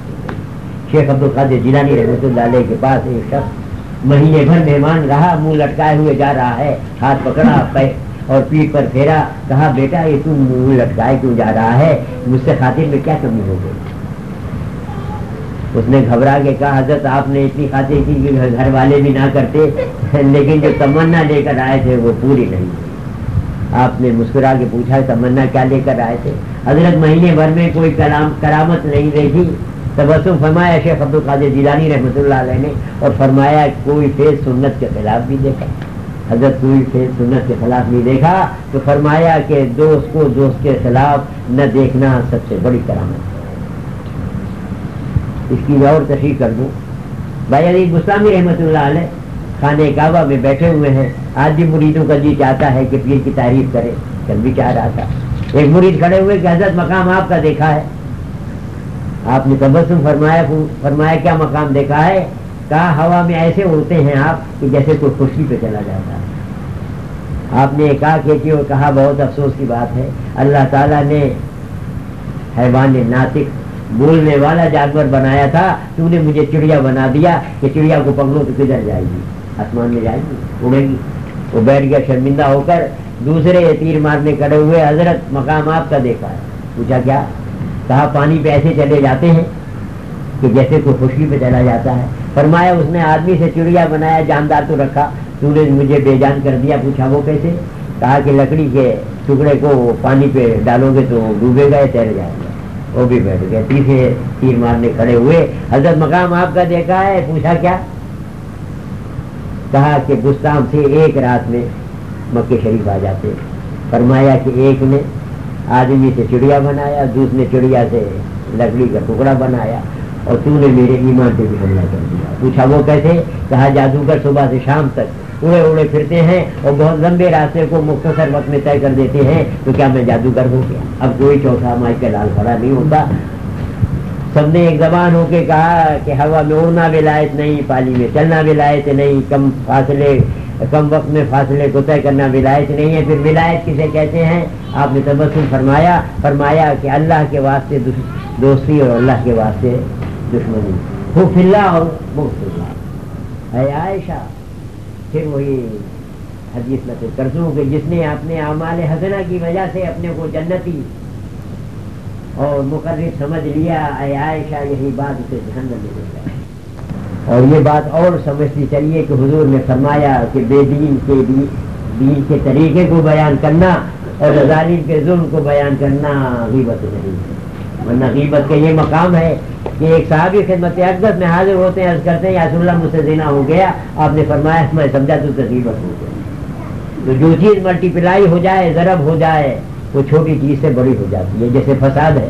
شیخ عبد القادر جیلانی رحمۃ اللہ علیہ کے پاس ایک شخص مہینے بھر مہمان رہا، منہ لٹکائے ہوئے جا رہا ہے، ہاتھ پکڑا پہ اور پیٹ پر پھیرا، کہا، بیٹا، یہ تم منہ لٹکائے کیوں جا رہا ہے؟ مجھ سے خاطر میں کیا کمی ہو گئی اس نے گھبرا کے کہا، حضرت، آپ نے اتنی خاطر کی کہ گھر والے بھی نہ کرتے، لیکن جو تمنا لے کر آئے تھے، وہ پوری نہیں۔ آپ نے مسکرا کے پوچھا، تمنا کیا لے کر آئے تھے؟ حضرت، مہینے بھر میں کوئی کرامت نہیں دیکھی تبسم فرمایا، شیخ عبد القادر جیلانی رحمۃ اللہ علیہ نے اور فرمایا، کوئی فیض سنت کے خلاف بھی دیکھا۔ حضرت کوئی فیض سنت کے خلاف نہیں دیکھا تو فرمایا کہ دوست کو دوست کے خلاف نہ دیکھنا سب سے بڑی کرامت اس کی میں اور تشریح کر دوں۔ بھائی علی گسلامی رحمۃ اللہ علیہ خانے کعبہ میں بیٹھے ہوئے ہیں۔ آج بھی مریدوں کا جی چاہتا ہے کہ پیر کی تعریف کرے۔ کل بھی چاہ رہا تھا۔ ایک مرید کھڑے ہوئے کہ حضرت مقام آپ کا دیکھا ہے۔ آپ نے تبسم فرمایا فرمایا کیا مقام دیکھا ہے؟ کہا ہوا میں ایسے اڑتے ہیں آپ کہ جیسے کوئی خوشی پہ چلا جاتا ہے۔ آپ نے کہا کہ اور کہا بہت افسوس کی بات ہے۔ اللہ تعالیٰ نے حیوان ناطق بولنے والا جانور بنایا تھا۔ تو نے مجھے چڑیا بنا دیا کہ چڑیا کو پکڑو تو کدھر جائے گی۔ آسمان میں جائے گی، اڑے گی۔ وہ بیٹھ گیا شرمندہ ہو کر دوسرے تیر مارنے کڑے ہوئے حضرت مقام آپ کا دیکھا۔ ہے پوچھا کیا؟ کہا پانی پہ ایسے چلے جاتے ہیں کہ جیسے کوئی خوشی پہ چلا جاتا ہے۔ فرمایا، اس نے آدمی سے چڑیا بنایا، جاندار تو رکھا۔ سورج مجھے بے جان کر دیا، پوچھا، وہ کیسے؟ کہا کہ لکڑی کے ٹکڑے کو پانی پہ ڈالو گے تو ڈوبے گا تیر جائے گا۔ وہ بھی بیٹھ گئے تیسرے تیر مارنے کھڑے ہوئے۔ حضرت مقام آپ کا دیکھا ہے، پوچھا، کیا؟ کہا کہ گستام سے ایک رات میں مکے شریف آ جاتے۔ فرمایا کہ ایک نے آدمی سے چڑیا بنایا، دوسرے چڑیا سے لکڑی کا ٹکڑا بنایا۔ اور تو نے میرے ایمان پہ بھی حملہ کر دیا۔ پوچھا، وہ کیسے؟ کہا، جادوگر صبح سے شام تک اڑے اڑے پھرتے ہیں اور بہت لمبے راستے کو مختصر وقت میں طے کر دیتے ہیں۔ تو کیا میں جادوگر ہو گیا؟ اب کوئی چوتھا مائی کا لال کھڑا نہیں ہوتا۔ سب نے ایک زبان ہو کے کہا کہ ہوا میں اڑنا ولایت نہیں پانی میں چلنا ولایت نہیں، کم فاصلے، کم وقت میں فاصلے کو طے کرنا ولایت نہیں ہے۔ پھر ولایت کسے کہتے ہیں؟ آپ نے تبسم فرمایا فرمایا کہ اللہ کے واسطے دوستی اور اللہ کے واسطے دشمنی۔ خوف اللہ اور مفت اللہ۔ ہے عائشہ پھر وہی حدیث میں کرسوں کہ جس نے اپنے اعمال حسنہ کی وجہ سے اپنے کو جنتی اور مقرر سمجھ لیا، اے عائشہ، یہی بات اسے جہنم میں لے اور یہ بات اور سمجھتی چلیے کہ حضور نے فرمایا کہ بے دین کے دین کے طریقے کو بیان کرنا اور ظالم کے ظلم کو بیان کرنا غیبت نہیں۔ ہے ورنہ غیبت کا یہ مقام ہے کہ ایک صحابی خدمت اقدس میں حاضر ہوتے ہیں، عرض کرتے ہیں یاسر اللہ مجھ سے زنا ہو گیا، آپ نے فرمایا، میں سمجھا تو غیبت ہو گیا۔ تو جو چیز ملٹی پلائی ہو جائے، ضرب ہو جائے، وہ چھوٹی چیز سے بڑی ہو جاتی ہے۔ جیسے فساد ہے،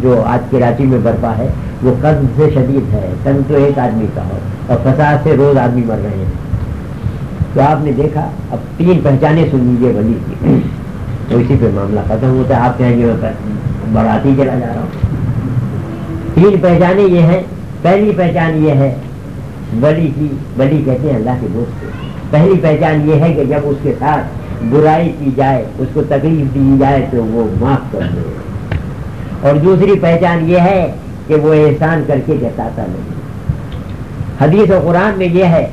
جو آج کراچی میں برپا ہے، وہ قرض سے شدید ہے۔ قرض تو ایک آدمی کا ہو اور فساد سے روز آدمی مر رہے ہیں۔ تو آپ نے دیکھا، اب تین پہچانے سن لیجیے ولی کی۔ تو اسی پہ معاملہ ختم ہوتا ہے۔ آپ کہیں گے میں بڑھاتی چلا جا رہا ہوں۔ تین پہچانے یہ ہیں، پہلی پہچان یہ ہے، ولی کی، ولی کہتے ہیں اللہ کے دوست کو۔ پہلی پہچان یہ ہے کہ جب اس کے ساتھ برائی کی جائے، اس کو تکلیف دی جائے تو وہ معاف کر دے۔ اور دوسری پہچان یہ ہے کہ وہ احسان کر کے جتاتا نہیں۔ حدیث و قرآن میں یہ ہے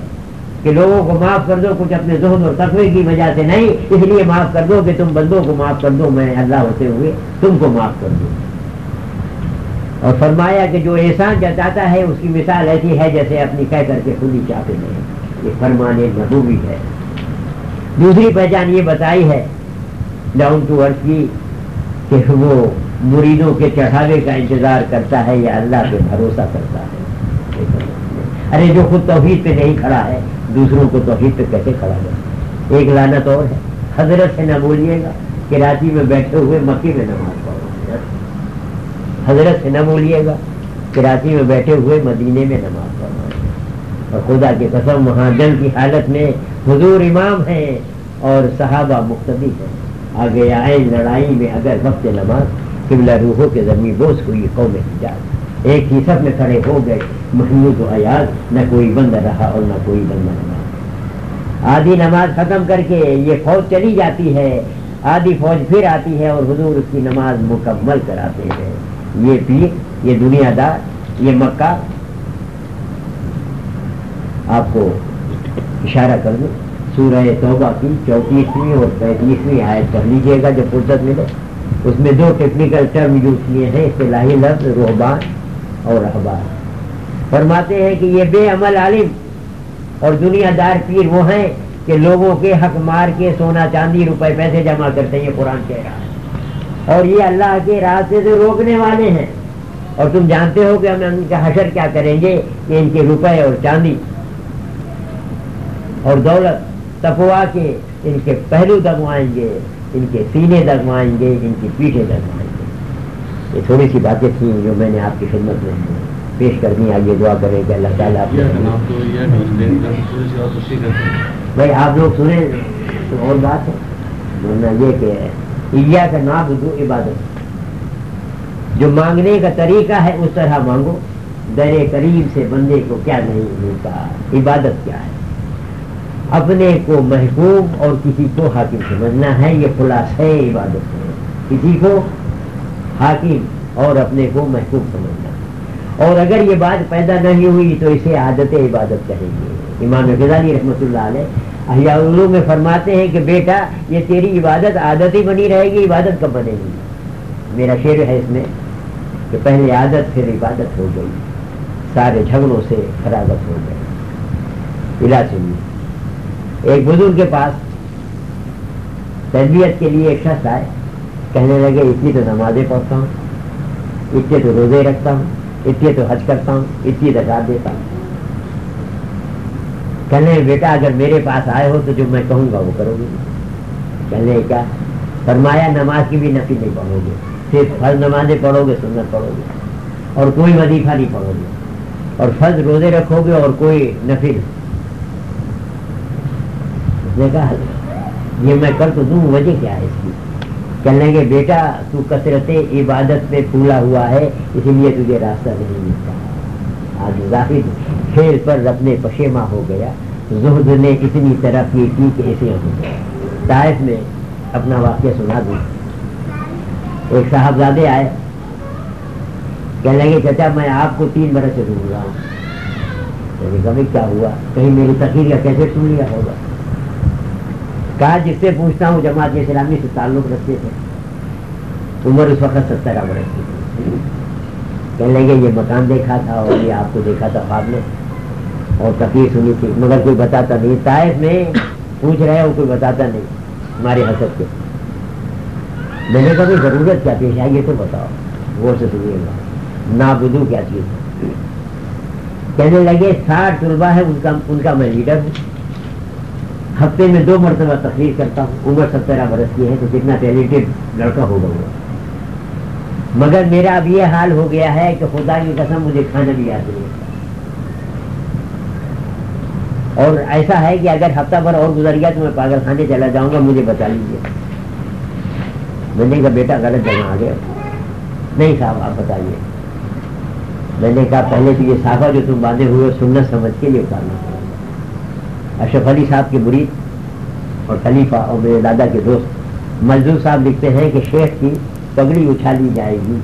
کہ لوگوں کو معاف کر دو، کچھ اپنے زہد اور تقوی کی وجہ سے نہیں، اس لیے معاف کر دو کہ تم بندوں کو معاف کر دو، میں اللہ ہوتے ہوئے تم کو معاف کر دوں۔ اور فرمایا کہ جو احسان جتاتا ہے، اس کی مثال ایسی ہے جیسے اپنی کہہ کر کے کھلی چاہتے نہیں یہ فرمان نبوی ہے۔ دوسری پہچان یہ بتائی ہے ڈاؤن ٹو ارتھ کی، کہ وہ مریدوں کے چڑھاوے کا انتظار کرتا ہے، یا اللہ پہ بھروسہ کرتا ہے۔ ارے جو خود توحید پہ نہیں کھڑا ہے دوسروں کو توحید پہ کیسے کھڑا ہے ایک لانت اور ہے۔ حضرت سے نہ بولیے گا کراچی میں بیٹھے ہوئے مکی میں نماز پڑھو۔ حضرت سے نہ بولیے گا کراچی میں بیٹھے ہوئے مدینے میں نماز پڑھو۔ اور خدا کے قسم وہاں جنگ کی حالت میں حضور امام ہیں اور صحابہ مختلف ہیں۔ آگے آئے لڑائی میں اگر وقت نماز، قبلہ روحوں کے ذریعے بوس ہوئی قوم حجاز۔ ایک ہی سب میں کھڑے ہو گئے۔ محمود و حیات نہ کوئی بند رہا اور نہ کوئی بندہ نماز آدھی نماز ختم کر کے یہ فوج چلی جاتی ہے، آدھی فوج پھر آتی ہے اور حضور اس کی نماز مکمل کراتے ہیں۔ یہ پیر، یہ دنیا دار، یہ مکہ۔ آپ کو اشارہ کر دوں، سورہ توبہ کی چوتیسویں اور پینتیسویں آیت کر لیجیے گا جب فرصت ملے۔ اس میں دو ٹیکنیکل ٹرم یوز کیے ہیں، اصطلاحی لفظ، روحبان اور احبار فرماتے ہیں کہ یہ بے عمل عالم اور دنیا دار پیر وہ ہیں کہ لوگوں کے حق مار کے سونا چاندی روپے پیسے جمع کرتے ہیں، یہ قرآن کہہ رہا ہے۔ اور یہ اللہ کے راستے سے روکنے والے ہیں۔ اور تم جانتے ہو کہ ہم ان کا حشر کیا کریں گے؟ کہ ان کے روپے اور چاندی۔ اور دولت تپوا کے ان کے پہلو دبوائیں گے، ان کے سینے دگوائیں گے، ان کی پیٹھیں دگوائیں گے۔ یہ تھوڑی سی باتیں تھیں جو میں نے آپ کی خدمت میں پیش کر دی آئیے دعا کرے کہ اللہ تعالیٰ آپ بھائی آپ لوگ سنیں تو اور بات ہے۔ ورنہ یہ کہ عیا کا نام دو عبادت۔ جو مانگنے کا طریقہ ہے اس طرح مانگو۔ در قریب سے بندے کو کیا نہیں ملتا عبادت کیا ہے؟ اپنے کو محبوب اور کسی کو حاکم سمجھنا ہے یہ خلاص ہے عبادت ہے۔ کسی کو حاکم اور اپنے کو محبوب سمجھنا۔ اور اگر یہ بات پیدا نہیں ہوئی تو اسے عادت عبادت کہیں گے۔ امام غزالی رحمۃ اللہ علیہ احیاء علوم میں فرماتے ہیں کہ بیٹا، یہ تیری عبادت عادت ہی بنی رہے گی، عبادت کب بنے گی؟ میرا شعر ہے اس میں کہ پہلے عادت، پھر عبادت ہو گئی۔ سارے جھگڑوں سے خرابت ہو گئے۔ علاج سنیے ایک بزرگ کے پاس تربیت کے لیے ایک شخص آئے، کہنے لگے، اتنی تو نمازیں پڑھتا ہوں، اتنے تو روزے رکھتا ہوں۔ اتنے تو حج کرتا ہوں اتنی رکعت دیتا ہوں۔ کہنے بیٹا، اگر میرے پاس آئے ہو تو جو میں کہوں گا وہ کرو گے۔ کہنے کیا؟ فرمایا، نماز کی بھی نفی نہیں پڑھو گے۔ صرف فرض نمازیں پڑھو گے، سنت پڑھو گے۔ اور کوئی وظیفہ نہیں پڑھو گے۔ اور فرض روزے رکھو گے اور کوئی نفی نے کہا، یہ میں کر تو دوں وجہ کیا ہے اس کی۔ کہنے کے بیٹا، تو کثرت عبادت پہ پھولا ہوا ہے، اسی لیے تجھے راستہ نہیں ملتا۔ آج ظاہر کھیل پر اپنے پشیما ہو گیا۔ زہد نے اتنی ترقی کی کہ اسے ہو گیا۔ طائف میں اپنا واقعہ سنا دوں۔ ایک صاحبزادے آئے۔ کہنے لگے، چچا، میں آپ کو تین برس سے ڈھونڈ رہا ہوں۔ کبھی کیا ہوا؟ کہیں میری تقریر کا کیسے سن لیا ہوگا؟ کہا جس سے پوچھتا ہوں جماعت اسلامی سے تعلق رکھتے تھے۔ عمر اس وقت سترہ برس کی تھی۔ کہنے لگے یہ مکان دیکھا تھا اور یہ آپ کو دیکھا تھا خواب میں۔ اور تقریر سنی تھی۔ مگر کوئی بتاتا نہیں۔ طائف میں پوچھ رہے ہو، کوئی بتاتا نہیں۔ ہماری حسد کے۔ میں نے کبھی ضرورت کیا پیش آئی یہ تو بتاؤ۔ غور سے سنیے گا نابدو کیا چیز کہنے لگے، ساٹھ طلبا ہے ان کا ان کا میں لیڈر ہوں۔ ہفتے میں دو مرتبہ تقریر کرتا ہوں۔ عمر سترہ برس کی ہے تو کتنا ٹیلنٹڈ لڑکا ہوگا وہ۔ مگر میرا اب یہ حال ہو گیا ہے کہ خدا کی قسم مجھے کھانا بھی یاد نہیں اور ایسا ہے کہ اگر ہفتہ بھر اور گزر گیا تو میں پاگل خانے چلا جاؤں گا، مجھے بتا لیجیے میں نے کہا، بیٹا، غلط جگہ آ گیا نہیں صاحب، آپ بتائیے۔ میں نے کہا، پہلے تو یہ صافہ جو تم باندھے ہوئے سننا سمجھ کے لیے اتارنا اشرف علی صاحب کے مرید اور خلیفہ اور میرے دادا کے دوست مزدور صاحب لکھتے ہیں کہ شیخ کی پگڑی اچھالی جائے گی۔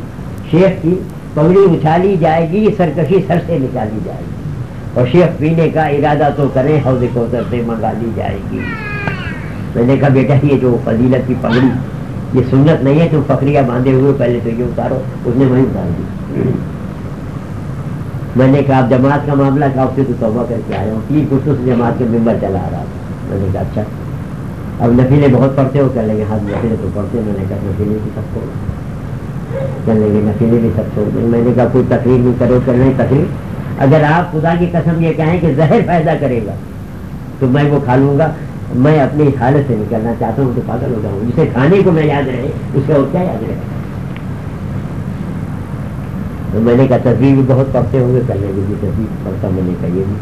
شیخ کی پگڑی اچھالی جائے گی، سرکشی سر سے نکالی جائے گی۔ اور شیخ پینے کا ارادہ تو کریں، حوض کوثر سے منگا لی جائے گی۔ میں نے کہا، بیٹا، یہ جو فضیلت کی پگڑی، یہ سنت نہیں ہے تم فکریاں باندھے ہوئے پہلے تو یہ اتارو، اس نے وہی اتار دی۔ میں نے کہا، آپ جماعت کا معاملہ کہا، اس سے تو توبہ کر کے آیا ہوں۔ تین کچھ سے جماعت کے ممبر چلا آ رہا تھا۔ میں نے کہا اچھا۔ اب نفیلے بہت پڑھتے ہو؟ کر لیں گے ہاتھ جی، نفیلے تو پڑھتے میں نے کہا، نفیلے بھی سب چھوڑ کر لیں گے نفیلے بھی سب چھوڑ دیں میں نے کہا، کوئی تقریر نہیں کرو کر لیں تقریر۔ اگر آپ خدا کی قسم یہ کہیں کہ زہر پیدا کرے گا، تو میں وہ کھا لوں گا۔ میں اپنی حالت سے نکلنا چاہتا ہوں، تو پاگل ہو جاؤں۔ جسے کھانے کو میں یاد رہے، اس کا اور کیا یاد رہے؟ تو میں نے کہا تصویر بھی بہت پڑھتے ہوں گے کرنے کی بھی تصویر پڑھتا میں نے کہا یہ بھی۔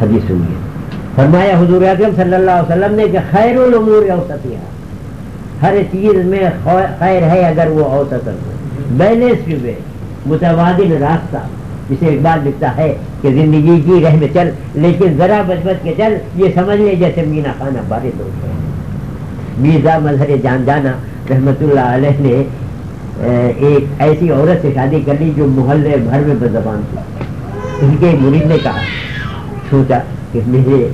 حدیث سنیے فرمایا حضور اعظم صلی اللہ علیہ وسلم نے کہ خیر العمور اوسطیہ ہر چیز میں خیر ہے اگر وہ اوسط ہو۔ بیلنس بھی متبادل راستہ جسے اقبال لکھتا ہے کہ زندگی کی رہ میں چل، لیکن ذرا بچ بچ کے چل، یہ سمجھ لے جیسے مینا خانہ بارے لوگ ہیں۔ میزا مظہر جان جانا رحمت اللہ علیہ نے ایک ایسی عورت سے شادی کر لی جو محلے بھر میں بزبان تھی۔ ان کے مرید نے کہا، سوچا کہ میرے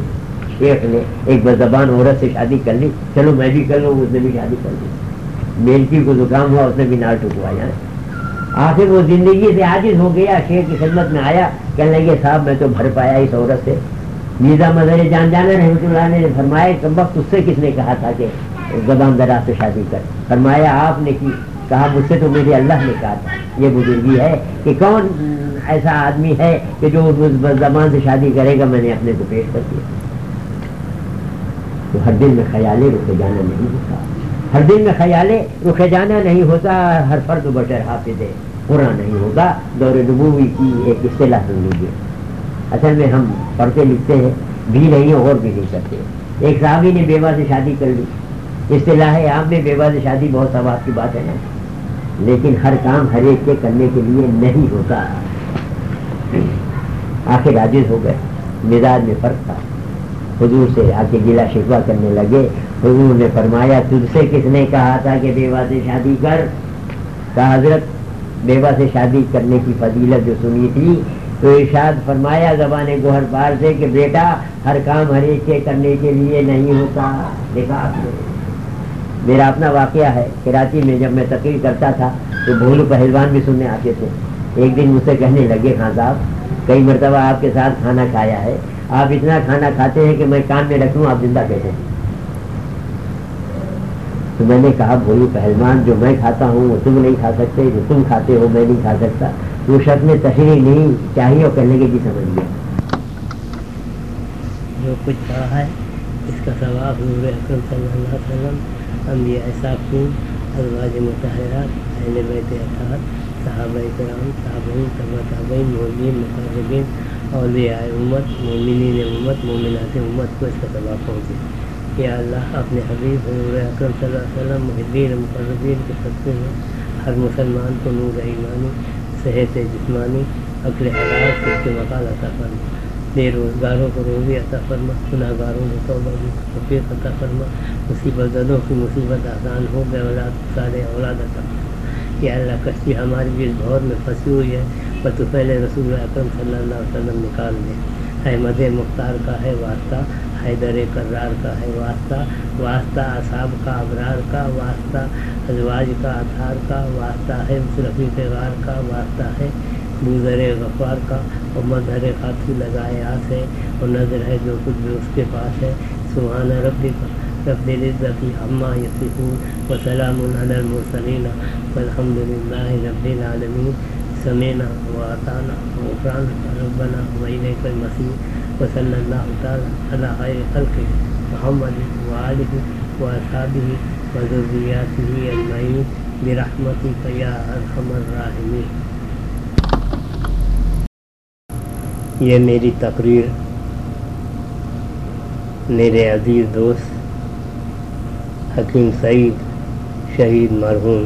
شیخ نے ایک بزبان عورت سے شادی کر لی۔ چلو میں بھی کر لوں، اس نے بھی شادی کر لی۔ میلکی کو زکام ہوا، اس نے بھی نال ٹکوایا آخر وہ زندگی سے عاجز ہو گیا شیر کی خدمت میں آیا، کہنے لگے، صاحب، میں تو بھر پایا اس عورت سے۔ میزا مظہر جان جانا رحمۃ اللہ نے فرمایا کہ وقت اس سے کس نے کہا تھا کہ زبان دراز سے شادی کر۔ فرمایا، آپ نے کی کہا مجھ سے تو میرے اللہ نے کہا تھا۔ یہ بزرگی ہے کہ کون ایسا آدمی ہے کہ جو زبان سے شادی کرے گا، میں نے اپنے کو پیش کر دیا۔ تو ہر دن میں خیالے رکے جانا نہیں ہوتا۔ ہر دن میں خیالے رکے جانا نہیں ہوتا، ہر فرد بشر حافظ ہے پورا نہیں ہوگا دور نبوی کی ایک اصطلاح سن لیجیے اصل میں ہم پڑھتے لکھتے ہیں، بھی نہیں اور بھی نہیں کرتے۔ ایک صحابی نے بیوہ سے شادی کر لی۔ اصطلاح ہے آپ میں بیوہ سے شادی بہت ثواب کی بات ہے نا۔ لیکن ہر کام ہر ایک کے کرنے کے لیے نہیں ہوتا۔ آخر عاجز ہو گئے۔ مزاج میں فرق تھا۔ حضور سے آ کے گلا شکوا کرنے لگے۔ حضور نے فرمایا، تجھ سے کس نے کہا تھا کہ بیوہ سے شادی کر؟ کہا، حضرت، بیوہ سے شادی کرنے کی فضیلت جو سنی تھی، تو ارشاد فرمایا، زبان گوہر پار سے کہ بیٹا، ہر کام ہر ایک کے کرنے کے لیے نہیں ہوتا۔ دیکھا آپ نے۔ میرا اپنا واقعہ ہے کراچی میں جب میں تقریر کرتا تھا تو بھولو پہلوان بھی سننے آتے تھے۔ ایک دن مجھ سے کہنے لگے، خان صاحب، کئی مرتبہ آپ کے ساتھ کھانا کھایا ہے۔ آپ اتنا کھانا کھاتے ہیں کہ میں کان میں رکھوں آپ زندہ کہتے ہیں۔ تو میں نے کہا، بھولو پہلوان، جو میں کھاتا ہوں وہ تم نہیں کھا سکتے، جو تم کھاتے ہو میں نہیں کھا سکتا۔ وہ شخص میں تشریح نہیں، چاہیے اور کہنے کے بھی سمجھ گیا۔ جو کچھ کہا ہے، اس کا ثواب نور اکرم صلی اللہ علیہ وسلم انبیاء صافین ازواج متحرات اہل بیت اطاعت صحابہ کرام، تابعین طبع تابعین مولین مقربین، اولیاء امت، مومنین امت، مومنات امت کو اس کا ثواب پہنچے۔ یا اللہ، اپنے حبیب، حضور اکرم صلی اللہ علیہ وسلم محدین مقربین کے صدقے میں ہر مسلمان کو نور ایمانی، صحت جسمانی، عقل حالات سے کے مقال عطا فرما بے روزگاروں کو روزی عطا فرما گناہ گاروں کو توبہ کی توفیق عطا فرما۔ مصیبت زدوں کی مصیبت آسان ہو بے اولاد سارے اولاد عطا فرما۔ یا اللہ، کشتی ہماری بھی اس بہت میں پھنسی ہوئی ہے، پر تو پہلے رسول اکرم صلی اللہ علیہ وسلم نکال دے۔ احمد مختار کا ہے واسطہ حیدر کرار کا ہے واسطہ۔ واسطہ اصحاب کا، ابرار کا، واسطہ ازواج کا، اطہار کا، واسطہ ہے مصرفی غار کا، واسطہ ہے۔ گزر غفار کا اور مظہر خاطی لگائے آس ہے اور نظر ہے جو کچھ بھی اس کے پاس ہے۔ سبحان ربی کا رب العزت، عما یصفون وسلام علی المرسلین والحمد للہ رب العالمین۔ سمینا وعطانا وغفرانا ربنا وإلیک المسیح وصلی اللہ تعالی علی خلق محمد وآلہ وأصحابہ وذریاتہ اجمعین۔ برحمتک یا ارحم الراحمین۔ یہ میری تقریر میرے عزیز دوست حکیم سعید شہید مرحوم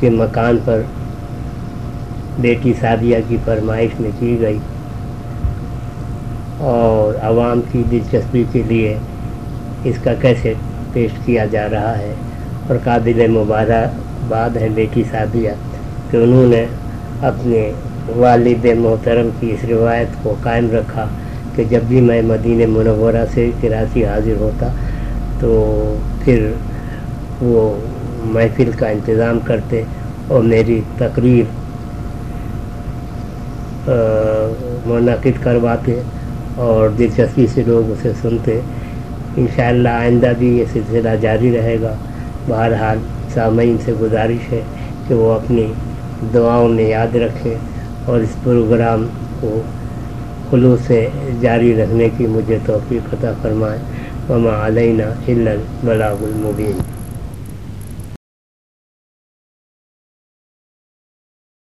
کے مکان پر بیٹی سعدیہ کی فرمائش میں کی گئی اور عوام کی دلچسپی کے لیے اس کا کیسے پیش کیا جا رہا ہے اور قابل مبارکباد ہے بیٹی سعدیہ کہ انہوں نے اپنے والد محترم کی اس روایت کو قائم رکھا کہ جب بھی میں مدینہ منورہ سے کراچی حاضر ہوتا تو پھر وہ محفل کا انتظام کرتے اور میری تقریر منعقد کرواتے اور دلچسپی سے لوگ اسے سنتے۔ انشاءاللہ آئندہ بھی یہ سلسلہ جاری رہے گا۔ بہرحال سامعین سے گزارش ہے کہ وہ اپنی دعاؤں میں یاد رکھیں اور اس پروگرام کو خلوص سے جاری رکھنے کی مجھے توفیق عطا فرمائے۔ وما علینا الا البلاغ المبین۔